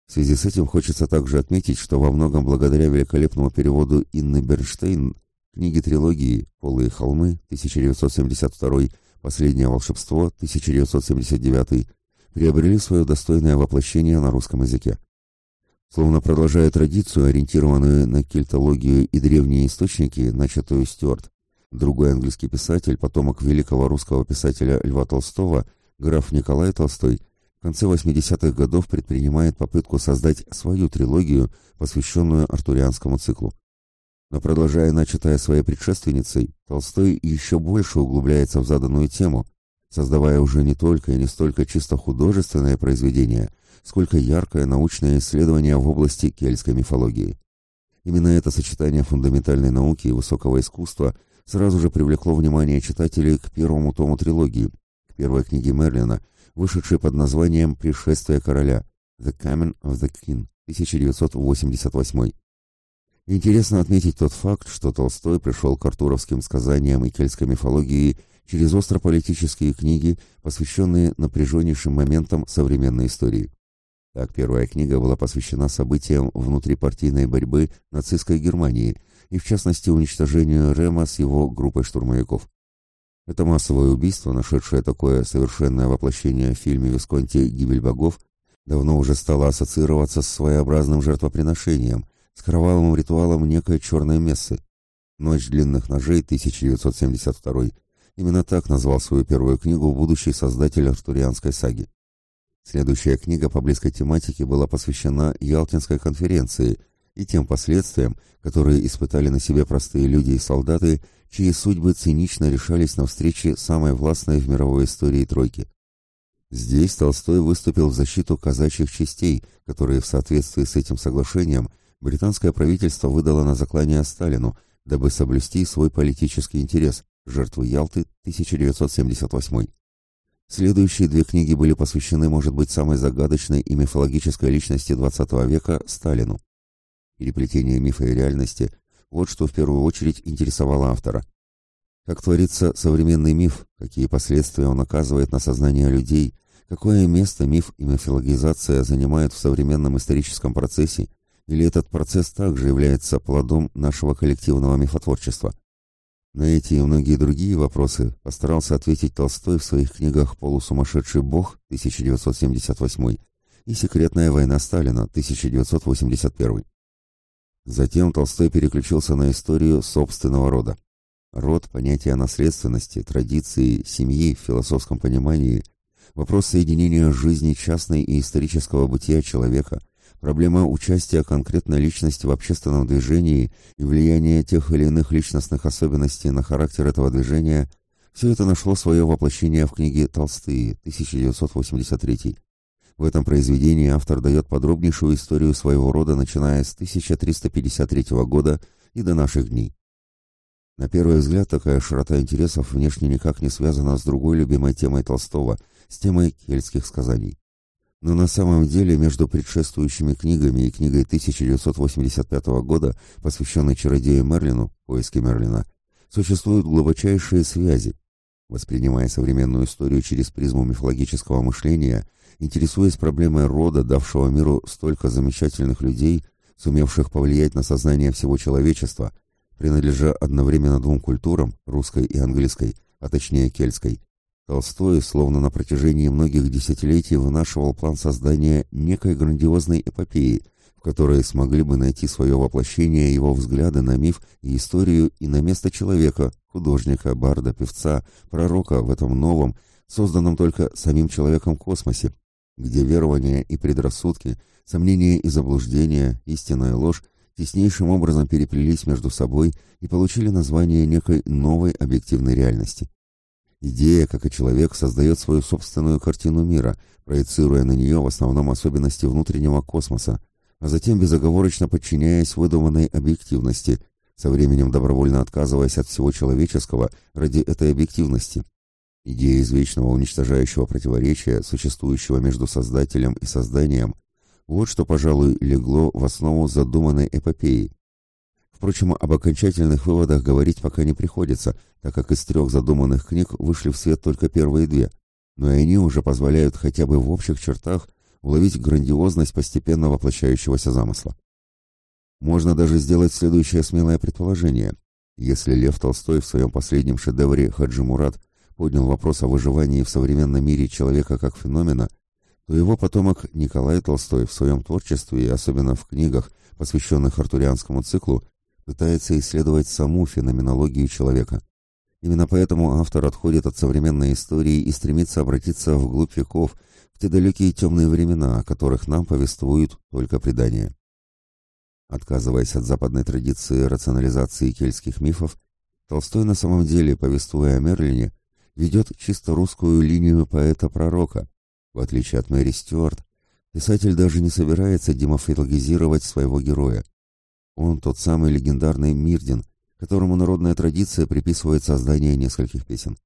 В связи с этим хочется также отметить, что во многом благодаря великолепному переводу Инны Бернштейн книги трилогии «Полые холмы» 1972, «Последнее волшебство» 1979 приобрели свое достойное воплощение на русском языке. Словно продолжая традицию, ориентированную на кельтологию и древние источники, начатую Стюарт, другой английский писатель, потомок великого русского писателя Льва Толстого, граф Николай Толстой – конце 80-х годов предпринимает попытку создать свою трилогию, посвященную артурианскому циклу. Но продолжая начатое своей предшественницей, Толстой еще больше углубляется в заданную тему, создавая уже не только и не столько чисто художественное произведение, сколько яркое научное исследование в области кельтской мифологии. Именно это сочетание фундаментальной науки и высокого искусства сразу же привлекло внимание читателей к первому тому трилогии, к первой книге Мерлина, вышедший под названием «Пришествие короля» «The Coming of the King» 1988. Интересно отметить тот факт, что Толстой пришел к артуровским сказаниям и кельтской мифологии через острополитические книги, посвященные напряженнейшим моментам современной истории. Так, первая книга была посвящена событиям внутрипартийной борьбы нацистской Германии и, в частности, уничтожению Рема с его группой штурмовиков. Это массовое убийство, нашедшее такое совершенное воплощение в фильме Висконти «Гибель богов», давно уже стало ассоциироваться с своеобразным жертвоприношением, с кровавым ритуалом некой черной мессы. «Ночь длинных ножей» 1972 Именно так назвал свою первую книгу будущий создатель артурианской саги. Следующая книга по близкой тематике была посвящена Ялтинской конференции и тем последствиям, которые испытали на себе простые люди и солдаты, чьи судьбы цинично решались на встрече самой властной в мировой истории тройки. Здесь Толстой выступил в защиту казачьих частей, которые в соответствии с этим соглашением британское правительство выдало на заклание Сталину, дабы соблюсти свой политический интерес, Жертвы Ялты, 1978. Следующие две книги были посвящены, может быть, самой загадочной и мифологической личности XX века – Сталину. Переплетение мифа и реальности – вот что в первую очередь интересовало автора. Как творится современный миф, какие последствия он оказывает на сознание людей, какое место миф и мифологизация занимают в современном историческом процессе, или этот процесс также является плодом нашего коллективного мифотворчества – на эти и многие другие вопросы постарался ответить Толстой в своих книгах «Полусумасшедший бог» 1978 и «Секретная война Сталина» 1981. Затем Толстой переключился на историю собственного рода. Род – понятие наследственности, традиции, семьи в философском понимании, вопрос соединения жизни частной и исторического бытия человека – Проблема участия конкретной личности в общественном движении и влияние тех или иных личностных особенностей на характер этого движения – все это нашло свое воплощение в книге «Толстые» 1983. В этом произведении автор дает подробнейшую историю своего рода, начиная с 1353 года и до наших дней. На первый взгляд, такая широта интересов внешне никак не связана с другой любимой темой Толстого, с темой кельтских сказаний. Но на самом деле между предшествующими книгами и книгой 1985 года, посвященной чародею Мерлину, поиске Мерлина, существуют глубочайшие связи. Воспринимая современную историю через призму мифологического мышления, интересуясь проблемой рода, давшего миру столько замечательных людей, сумевших повлиять на сознание всего человечества, принадлежа одновременно двум культурам, русской и английской, а точнее кельтской, Толстой, словно на протяжении многих десятилетий, вынашивал план создания некой грандиозной эпопеи, в которой смогли бы найти свое воплощение его взгляды на миф и историю и на место человека, художника, барда, певца, пророка в этом новом, созданном только самим человеком космосе, где верования и предрассудки, сомнения и заблуждения, истинная и ложь теснейшим образом переплелись между собой и получили название некой новой объективной реальности. Идея, как и человек, создает свою собственную картину мира, проецируя на нее в основном особенности внутреннего космоса, а затем безоговорочно подчиняясь выдуманной объективности, со временем добровольно отказываясь от всего человеческого ради этой объективности. Идея извечного уничтожающего противоречия, существующего между Создателем и Созданием, вот что, пожалуй, легло в основу задуманной эпопеи, Впрочем, об окончательных выводах говорить пока не приходится, так как из трех задуманных книг вышли в свет только первые две, но и они уже позволяют хотя бы в общих чертах уловить грандиозность постепенно воплощающегося замысла. Можно даже сделать следующее смелое предположение. Если Лев Толстой в своем последнем шедевре «Хаджи Мурат» поднял вопрос о выживании в современном мире человека как феномена, то его потомок Николай Толстой в своем творчестве и особенно в книгах, посвященных артурианскому циклу, пытается исследовать саму феноменологию человека. Именно поэтому автор отходит от современной истории и стремится обратиться вглубь веков, в те далекие темные времена, о которых нам повествуют только предания. Отказываясь от западной традиции рационализации кельтских мифов, Толстой на самом деле, повествуя о Мерлине, ведет чисто русскую линию поэта-пророка. В отличие от Мэри Стюарт, писатель даже не собирается демофилогизировать своего героя. Он тот самый легендарный Мирдин, которому народная традиция приписывает создание нескольких песен.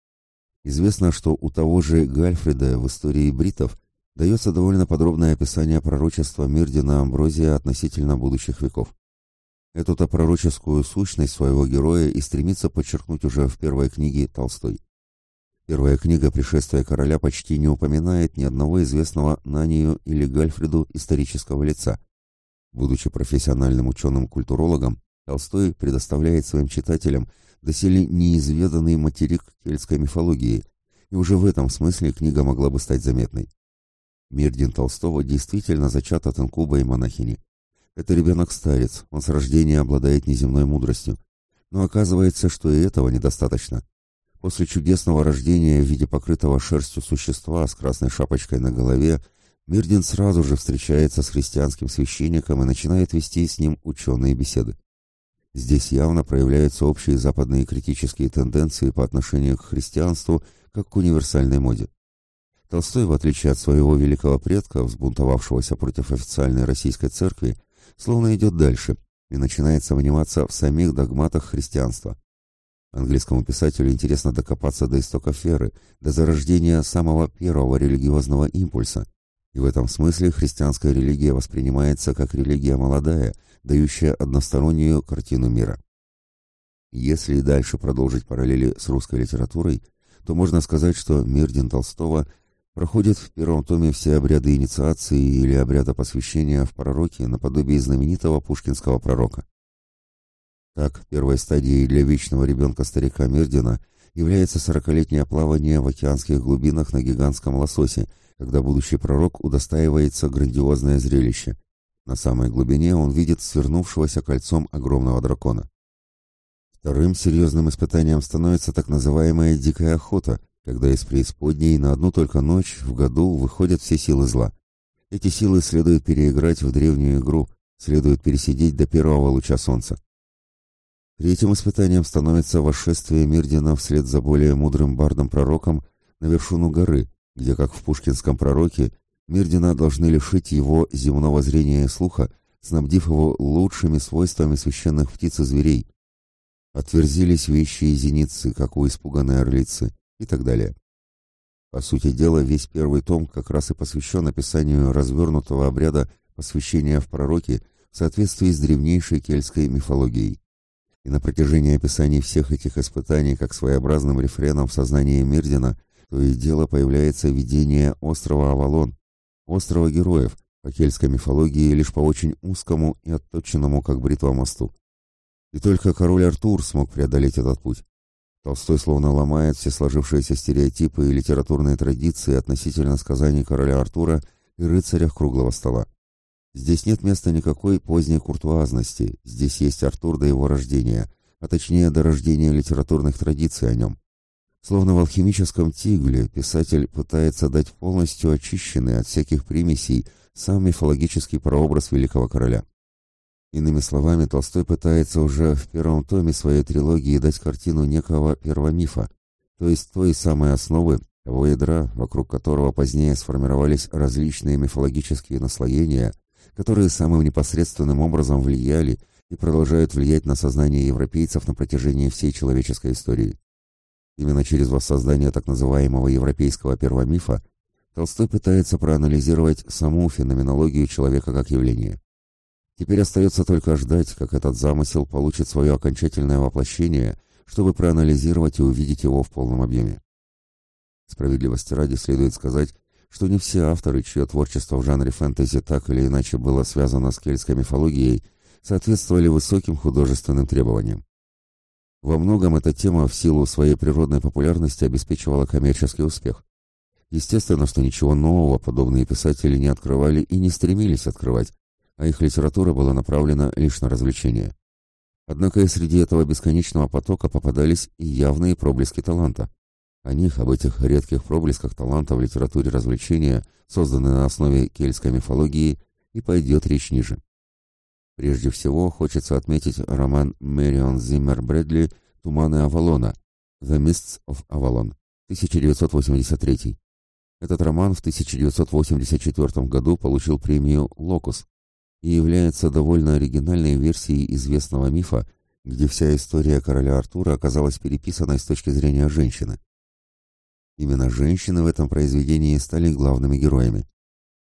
Известно, что у того же Гальфреда в истории бритов дается довольно подробное описание пророчества Мирдина Амброзия относительно будущих веков. Эту-то пророческую сущность своего героя и стремится подчеркнуть уже в первой книге Толстой. Первая книга «Пришествие короля» почти не упоминает ни одного известного Нанию или Гальфреду исторического лица. Будучи профессиональным ученым-культурологом, Толстой предоставляет своим читателям доселе неизведанный материк кельтской мифологии, и уже в этом смысле книга могла бы стать заметной. Мирдин Толстого действительно зачат от инкуба и монахини. Это ребенок-старец, он с рождения обладает неземной мудростью. Но оказывается, что и этого недостаточно. После чудесного рождения в виде покрытого шерстью существа с красной шапочкой на голове, Мирдин сразу же встречается с христианским священником и начинает вести с ним ученые беседы. Здесь явно проявляются общие западные критические тенденции по отношению к христианству как к универсальной моде. Толстой, в отличие от своего великого предка, взбунтовавшегося против официальной российской церкви, словно идет дальше и начинает сомневаться в самих догматах христианства. Английскому писателю интересно докопаться до истоков веры, до зарождения самого первого религиозного импульса. И в этом смысле христианская религия воспринимается как религия молодая, дающая одностороннюю картину мира. Если дальше продолжить параллели с русской литературой, то можно сказать, что Мирдин Толстого проходит в первом томе все обряды инициации или обряда посвящения в пророки наподобие знаменитого пушкинского пророка. Так, первой стадией для вечного ребенка-старика Мердина является сорокалетнее плавание в океанских глубинах на гигантском лососе, когда будущий пророк удостаивается грандиозное зрелище. На самой глубине он видит свернувшегося кольцом огромного дракона. Вторым серьезным испытанием становится так называемая «дикая охота», когда из преисподней на одну только ночь в году выходят все силы зла. Эти силы следует переиграть в древнюю игру, следует пересидеть до первого луча солнца. Третьим испытанием становится восшествие Мирдина вслед за более мудрым бардом-пророком на вершину горы, где, как в пушкинском пророке, Мирдина должны лишить его земного зрения и слуха, снабдив его лучшими свойствами священных птиц и зверей. Отверзились вещи и зеницы, как у испуганной орлицы, и так далее. По сути дела, весь первый том как раз и посвящен описанию развернутого обряда посвящения в пророки в соответствии с древнейшей кельтской мифологией и на протяжении описаний всех этих испытаний как своеобразным рефреном в сознании Мирдина то и дело появляется видение острова Авалон, острова героев, по кельтской мифологии лишь по очень узкому и отточенному, как бритва, мосту. И только король Артур смог преодолеть этот путь. Толстой словно ломает все сложившиеся стереотипы и литературные традиции относительно сказаний короля Артура и рыцарях круглого стола. Здесь нет места никакой поздней куртуазности, здесь есть Артур до его рождения, а точнее до рождения литературных традиций о нем. Словно в алхимическом тигле писатель пытается дать полностью очищенный от всяких примесей сам мифологический прообраз великого короля. Иными словами, Толстой пытается уже в первом томе своей трилогии дать картину некого первомифа, то есть той самой основы, того ядра, вокруг которого позднее сформировались различные мифологические наслоения – которые самым непосредственным образом влияли и продолжают влиять на сознание европейцев на протяжении всей человеческой истории. Именно через воссоздание так называемого европейского первомифа Толстой пытается проанализировать саму феноменологию человека как явления. Теперь остается только ждать, как этот замысел получит свое окончательное воплощение, чтобы проанализировать и увидеть его в полном объеме. Справедливости ради следует сказать, что не все авторы, чье творчество в жанре фэнтези так или иначе было связано с кельтской мифологией, соответствовали высоким художественным требованиям. Во многом эта тема в силу своей природной популярности обеспечивала коммерческий успех. Естественно, что ничего нового подобные писатели не открывали и не стремились открывать, а их литература была направлена лишь на развлечение. Однако и среди этого бесконечного потока попадались и явные проблески таланта. О них, об этих редких проблесках таланта в литературе развлечения, созданной на основе кельтской мифологии, и пойдет речь ниже. Прежде всего, хочется отметить роман Мэрион Зиммер Брэдли «Туманы Авалона» «The Mists of Avalon» 1983. Этот роман в 1984 году получил премию «Локус» и является довольно оригинальной версией известного мифа, где вся история короля Артура оказалась переписанной с точки зрения женщины. Именно женщины в этом произведении стали главными героями.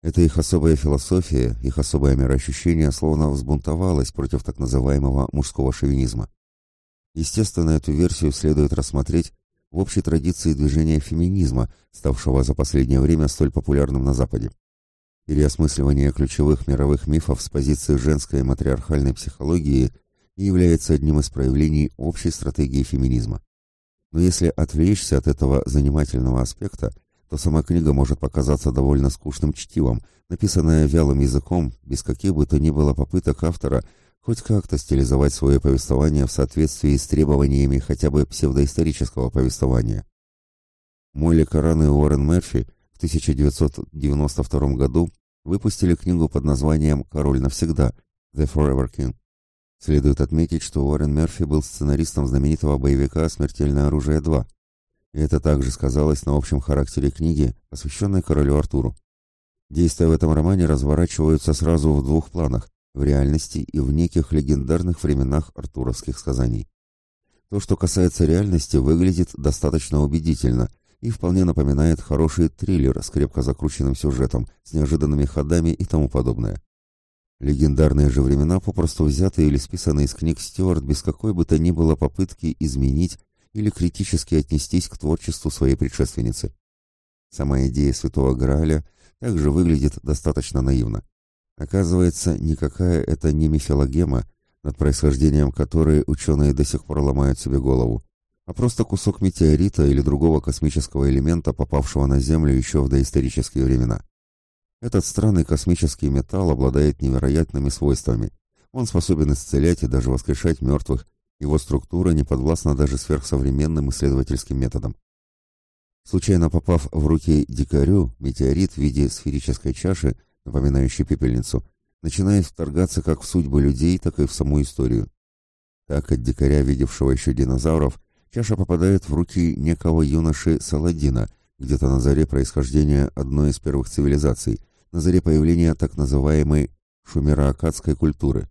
Это их особая философия, их особое мироощущение словно взбунтовалось против так называемого мужского шовинизма. Естественно, эту версию следует рассмотреть в общей традиции движения феминизма, ставшего за последнее время столь популярным на Западе. Переосмысливание ключевых мировых мифов с позиции женской матриархальной психологии является одним из проявлений общей стратегии феминизма. Но если отвлечься от этого занимательного аспекта, то сама книга может показаться довольно скучным чтивом, написанная вялым языком, без каких бы то ни было попыток автора хоть как-то стилизовать свое повествование в соответствии с требованиями хотя бы псевдоисторического повествования. Молли Каран и Уоррен Мерфи в 1992 году выпустили книгу под названием «Король навсегда» «The Forever King». Следует отметить, что Уоррен Мерфи был сценаристом знаменитого боевика «Смертельное оружие 2», и это также сказалось на общем характере книги, посвященной королю Артуру. Действия в этом романе разворачиваются сразу в двух планах – в реальности и в неких легендарных временах артуровских сказаний. То, что касается реальности, выглядит достаточно убедительно и вполне напоминает хороший триллер с крепко закрученным сюжетом, с неожиданными ходами и тому подобное. Легендарные же времена попросту взяты или списаны из книг Стюарт без какой бы то ни было попытки изменить или критически отнестись к творчеству своей предшественницы. Сама идея Святого Грааля также выглядит достаточно наивно. Оказывается, никакая это не мифологема, над происхождением которой ученые до сих пор ломают себе голову а просто кусок метеорита или другого космического элемента, попавшего на Землю еще в доисторические времена. Этот странный космический металл обладает невероятными свойствами. Он способен исцелять и даже воскрешать мертвых, его структура не подвластна даже сверхсовременным исследовательским методам. Случайно попав в руки дикарю, метеорит в виде сферической чаши, напоминающей пепельницу, начинает вторгаться как в судьбы людей, так и в саму историю. Так от дикаря, видевшего еще динозавров, Чаша попадает в руки некого юноши Саладина, где-то на заре происхождения одной из первых цивилизаций, на заре появления так называемой шумеро-акадской культуры.